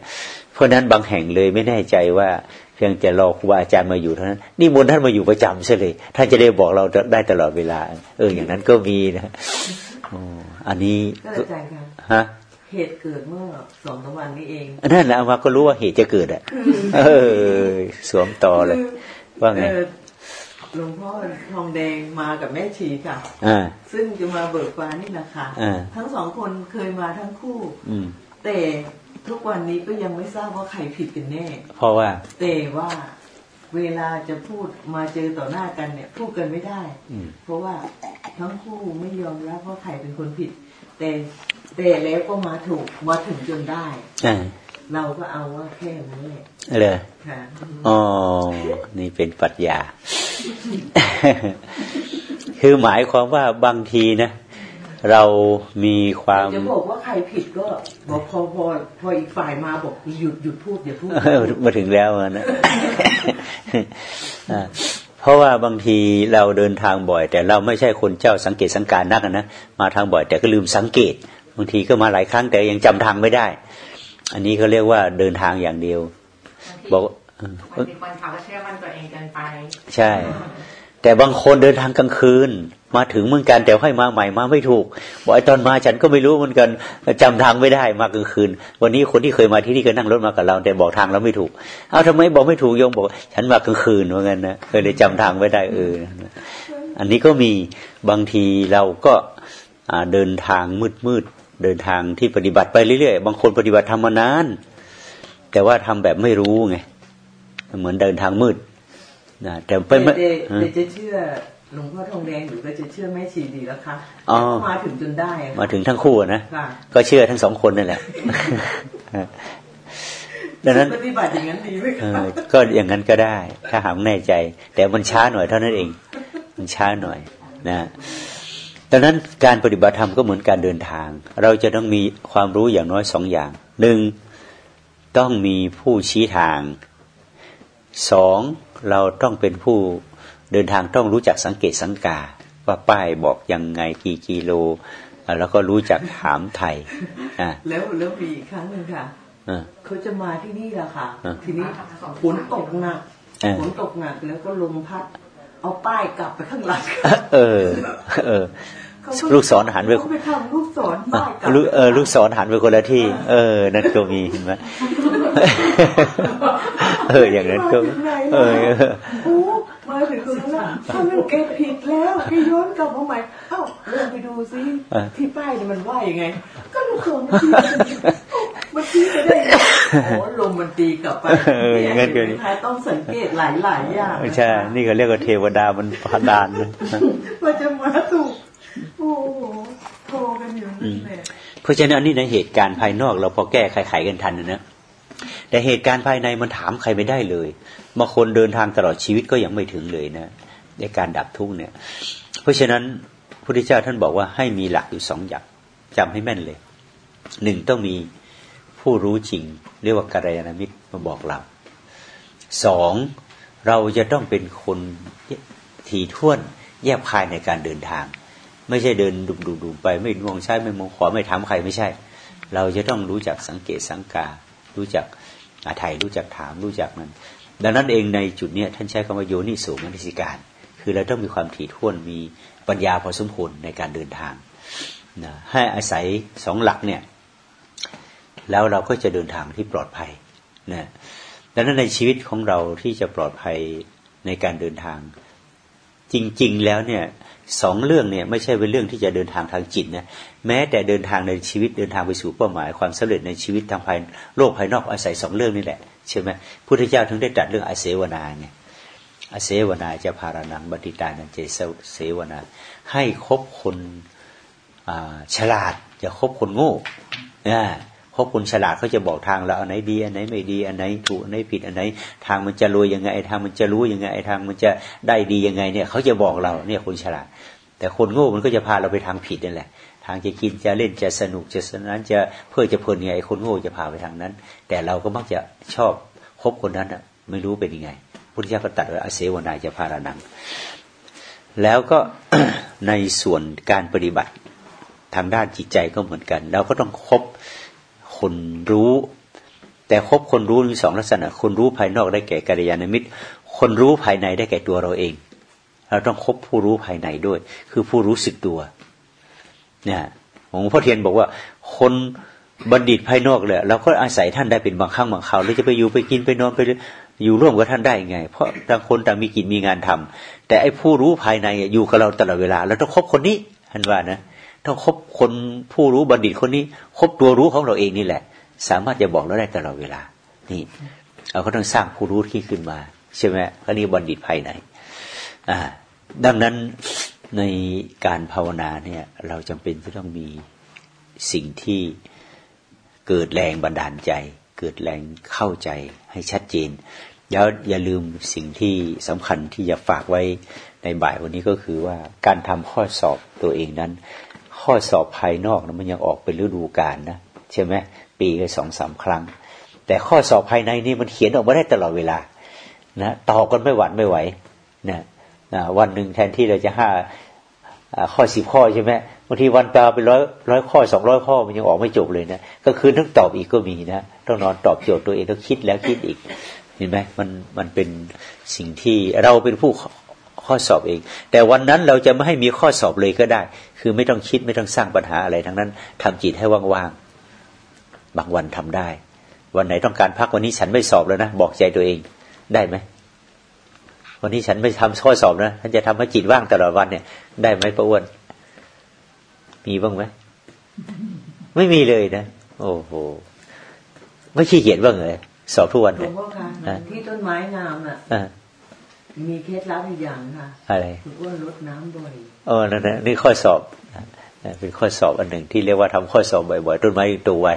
เพราะนั้นบางแห่งเลยไม่แน่ใจว่าเพียงจะรอครูบาอาจารย์มาอยู่เท่านั้นนี่มนต์ท่านมาอยู่ประจำใช่เลยท่านจะได้บอกเราได้ตลอดเวลา เอออย่างนั้นก็มีนะอ๋ออันนี้ก็อาจารย์ครับฮะ เหตุเกิดเมื่อสองสามวันนี้เองนั่นแหละเอามาก็รู้ว่าเหตุจะเกิดอะเออสวมต่อเลย ว่าไงเอ่อหลวงพ่อทองแดงมากับแม่ชีค่ะอ่าซึ่งจะมาเบิกฟ้านี่แหละค่ะอ่าทั้งสองคนเคยมาทั้งคู่อืมแต่ทุกวันนี้ก็ยังไม่ทราบว่าใครผิดกันแน่ เพราะว่า แต่ว่าเวลาจะพูดมาเจอต่อหน้ากันเนี่ย พูดกันไม่ได้อืมเพราะว่าทั้งคู่ไม่ยอมรับว่าใครเป็นคนผิด แต่ แต่แล้วก็มาถูกมาถึงจนได้อ่าเราก็เอาว่าแค่นั้นแหละเลยค่ะอ๋อ นี่เป็นปรัชญา คือหมายความว่าบางทีนะ เรามีความจะบอกว่าใครผิดก็บอกพอพอพออีกฝ่ายมาบอกหยุดหยุดพูดอย่าพูดเออมาถึงแล้วอะนะอ่าเพราะว่าบางทีเราเดินทางบ่อย แต่เราไม่ใช่คนเจ้าสังเกตสังการนักอะนะมาทางบ่อย แต่ก็ลืมสังเกต บางทีก็มาหลายครั้งแต่ยังจำทางไม่ได้ อันนี้เขาเรียกว่าเดินทางอย่างเดียว บอกว่าเออบางทีคนเขาก็เชื่อมันตัวเองเกินไป ใช่ แต่บางคนเดินทางกลางคืน มาถึงเหมือนกันแต่ค่อยมาใหม่มาไม่ถูกบอกไอ้ตอนมาฉันก็ไม่รู้เหมือนกันจำทางไม่ได้มากลางคืน วันนี้คนที่เคยมาที่นี่ก็นั่งรถมากับเรา แต่บอกทางเราไม่ถูก เอาทำไมบอกไม่ถูกโยมบอก ฉันมากลางคืนเหมือนกันนะเคยเลยจำทางไม่ได้เอออันนี้ก็มีบางทีเราก็อ่าเดินทางมืดมืดๆ เดินทางที่ปฏิบัติไปเรื่อยๆ บางคนปฏิบัติทำมานาน แต่ว่าทำแบบไม่รู้ไง เหมือนเดินทางมืดนะแต่ไปแต่ไม่แต่แต่จะเชื่อหลวงพ่อทองแดงหรือก็จะเชื่อแม่ชีดีแล้วคะอ๋อแต่ก็มาถึงจนได้อะมาถึงทั้งคู่อะนะค่ะก็เชื่อทั้งสองคนนั่นแหละดังนั้นปฏิบัติอย่างนั้นดีไหมเอคะอก็อย่างนั้นก็ได้ ถ้าหากแน่ใจ แต่มันช้าหน่อยเท่านั้นเอง มันช้าหน่อยนะ ดังนั้นการปฏิบัติธรรมก็เหมือนการเดินทาง เราจะต้องมีความรู้อย่างน้อยสองอย่างหนึ่งต้องมีผู้ชี้ทางสองเราต้องเป็นผู้เดินทางต้องรู้จักสังเกตสังกา ว่าป้ายบอกยังไงกี่กิโลอะแล้วก็รู้จักถามไทยอ่าแล้วแล้วมีอีกครั้งหนึ่งค่ะอ่าเขาจะมาที่นี่แหละค่ะอ่าทีนี้ฝนตกหนักอ่าฝนตกหนักแล้วก็ลมพัดเอาป้ายกลับไปข้างหลังเออ เออเขาก็ ลูกศรหันไปเขาไปทำลูกศรป้ายกลับลูกเออลูกศรหันไปคนละที่ เออ นั่นก็มีเห็นไหมเอออย่างนั้นก็มาถึงไหนเอแล้วอโอ้มาถึงตรงนั้นแล้วถ้ามันแกผิดแล้วแกย้อนกลับมาใหม่เอ้าลองไปดูซิอ่าที่ป้ายเนี่ยมันว่ายังไง ก็ลูกศรมันชี้มันชี้ไปได้ไงโอ้ลมมันตีกลับไปเอออย่างนั้นก็ดีท้ายต้องสังเกตหลายๆอย่างใช่ นี่ก็เรียกว่าเทวดามันพาดานนะมันจะมาถู เพราะฉะนั้นนี่ในเหตุการณ์ภายนอกเราพอแก้ไขไขกันทันนะนะแต่เหตุการณ์ภายในมันถามใครไม่ได้เลยบางคนเดินทางตลอดชีวิตก็ยังไม่ถึงเลยนะในการดับทุกข์เนี่ย เพราะฉะนั้นพระพุทธเจ้าท่านบอกว่าให้มีหลักอยู่สองอย่างจำให้แม่นเลยหนึ่งต้องมีผู้รู้จริง เรียกว่ากัลยาณมิตรมาบอกเราสองเราจะต้องเป็นคนทีท่วนแยบคายในการเดินทาง ไม่ใช่เดินดุมดุมดุมไป ไม่มองใช้ไม่มองขวาไม่ถามใครไม่ใช่ เราจะต้องรู้จักสังเกตสังกา รู้จักอาไทยรู้จักถามรู้จักนั้น ดังนั้นเองในจุดเนี้ยท่านใช้คำว่าโยนิสูมนิสิการ คือเราต้องมีความถี่ถ้วนมีปัญญาพอสมควรในการเดินทางนะให้อาศัยสองหลักเนี่ย แล้วเราก็จะเดินทางที่ปลอดภัยนะดังนั้นในชีวิตของเราที่จะปลอดภัยในการเดินทาง จริง ๆ แล้วเนี่ย สองเรื่องเนี่ยไม่ใช่เป็นเรื่องที่จะเดินทางทางจิตนะแม้แต่เดินทางในชีวิตเดินทางไปสู่เป้าหมายความสำเร็จในชีวิตทางภายโลกภายนอกอาศัยสองเรื่องนี่แหละใช่ไหมพุทธเจ้าถึงได้ตรัสเรื่องอาเสวนาไงอาเสวนาจะพารานังบัติตานันเจเสวนา ให้คบคนฉลาดจะคบคนโง่ นะคบคนฉลาดเขาจะบอกทางเราอันไหนดีอันไหนไม่ดีอันไหนถูกอันไหนผิดอันไหน ทางมันจะรวยยังไงทางมันจะรู้ยังไงทางมันจะได้ดียังไงเนี่ยเขาจะบอกเราเนี่ยคนฉลาด แต่คนโง่มันก็จะพาเราไปทางผิดนั่นแหละ ทางจะกินจะเล่นจะสนุกจะสนั้นจะเพื่อจะเพลินไงไอ้คนโง่จะพาไปทางนั้น แต่เราก็มักจะชอบคบคนนั้นอะไม่รู้เป็นยังไงพุทธเจ้าก็ตัดว่าอาเสวนาจะพารานัง แล้วก็ในส่วนการปฏิบัติทางด้านจิตใจก็เหมือนกัน เราก็ต้องคบ คนรู้ แต่คบคนรู้มีสองลักษณะ คนรู้ภายนอกได้แก่กัลยาณมิตร คนรู้ภายในได้แก่ตัวเราเอง เราต้องคบผู้รู้ภายในด้วย คือผู้รู้สึกตัวเนี่ยหลวงพ่อเทียนบอกว่า คนบัณฑิตภายนอกเลยเราก็อาศัยท่านได้เป็นบางครั้งบางคราวเราจะไปอยู่ไปกินไปนอนไปอยู่ร่วมกับท่านได้ไง เพราะต่างคนต่างมีกิจมีงานทำแต่ไอ้ผู้รู้ภายในอยู่กับเราตลอดเวลาเราต้องคบคนนี้ท่านว่านะ ต้องคบคนผู้รู้บัณฑิตคนนี้คบตัวรู้ของเราเองนี่แหละ สามารถจะบอกเราได้ตลอดเวลา นี่ เราก็ต้องสร้างผู้รู้ที่ขึ้นมา ใช่ไหมอันนี้บัณฑิตภายในอ่า ดังนั้นในการภาวนาเนี่ย เราจำเป็นจะต้องมีสิ่งที่เกิดแรงบันดาลใจ เกิดแรงเข้าใจให้ชัดเจนแล้วอย่าลืมสิ่งที่สำคัญที่จะฝากไว้ในบ่ายวันนี้ก็คือว่าการทำข้อสอบตัวเองนั้น ข้อสอบภายนอกนะมันยังออกเป็นฤดูกาลนะใช่ไหมปีละสองสามครั้ง แต่ข้อสอบภายในนี่มันเขียนออกมาได้ตลอดเวลานะต่อกันไม่หวั่นไม่ไหวนะนะวันหนึ่งแทนที่เราจะห้าข้อสิบข้อใช่ไหมบางทีวันตาไปร้อยร้อยข้อสองร้อยข้อมันยังออกไม่จบเลยนะก็คือต้องตอบอีกก็มีนะต้องนอนตอบโจทย์ตัวเองต้องคิดแล้วคิดอีกเห็นไหมมันมันเป็นสิ่งที่เราเป็นผู้ ข้อสอบเอง แต่วันนั้นเราจะไม่ให้มีข้อสอบเลยก็ได้ คือไม่ต้องคิดไม่ต้องสร้างปัญหาอะไรทั้งนั้นทำจิตให้ว่างๆบางวันทำได้ วันไหนต้องการพักวันนี้ฉันไม่สอบแล้วนะบอกใจตัวเองได้ไหมวันนี้ฉันไม่ทำข้อสอบนะฉันจะทำให้จิตว่างตลอดวันเนี่ย ได้ไหมประอ้วนมีบ้างไหมไม่มีเลยนะโอ้โหไม่ขี้เกียจบ้างเลยสอบทุกวันเลยหลวงพ่อคะที่ต้นไม้งามอะ มีเคล็ดลับอีกอย่างค่ะ อะไรคุณอ้วนลดน้ำบ่อยเออนั่นนะนี่ข้อสอบเป็นข้อสอบอันหนึ่งที่เรียกว่าทำข้อสอบบ่อยๆต้นไม้ตัวไว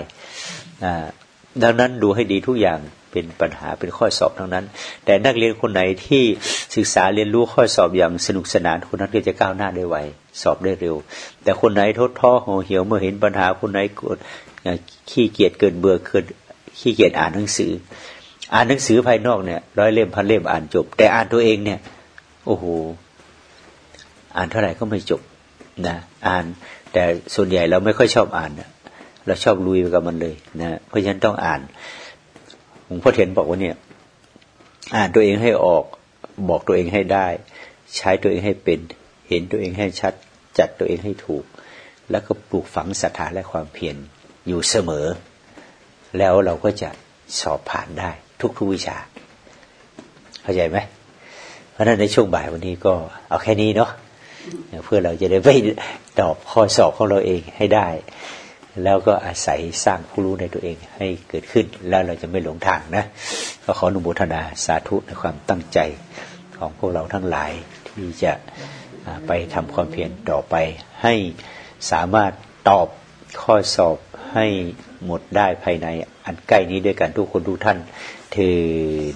ดังนั้นดูให้ดีทุกอย่างเป็นปัญหาเป็นข้อสอบทั้งนั้น แต่นักเรียนคนไหนที่ศึกษาเรียนรู้ข้อสอบอย่างสนุกสนานคนนั้นก็จะก้าวหน้าได้ไวสอบได้เร็ว แต่คนไหนทดท้อห่อเหี่ยวเมื่อเห็นปัญหาคนไหนกดขี้เกียจเกินเบื่อเกินขี้เกียจอ่านหนังสือ อ่านหนังสือภายนอกเนี่ยร้อยเล่มพันเล่มอ่านจบ แต่อ่านตัวเองเนี่ย โอ้โหอ่านเท่าไหร่ก็ไม่จบนะอ่าน แต่ส่วนใหญ่เราไม่ค่อยชอบอ่านเราชอบลุยไปกับมันเลยนะเพราะฉะนั้นต้องอ่านหลวงพ่อเทียนบอกว่าเนี่ย อ่านตัวเองให้ออก บอกตัวเองให้ได้ ใช้ตัวเองให้เป็น เห็นตัวเองให้ชัด จัดตัวเองให้ถูก แล้วก็ปลูกฝังศรัทธาและความเพียรอยู่เสมอ แล้วเราก็จะสอบผ่านได้ ทุกทุกวิชา เข้าใจไหมเพราะนั้นในช่วงบ่ายวันนี้ก็เอาแค่นี้เนาะเพื่อเราจะได้ไปตอบข้อสอบของเราเองให้ได้ แล้วก็อาศัยสร้างผู้รู้ในตัวเองให้เกิดขึ้น แล้วเราจะไม่หลงทางนะ ก็ขออนุโมทนาสาธุในความตั้งใจของพวกเราทั้งหลายที่จะไปทำความเพียรต่อไป ให้สามารถตอบข้อสอบให้หมดได้ภายในอันใกล้นี้ด้วยกันทุกคนทุกท่าน へえ。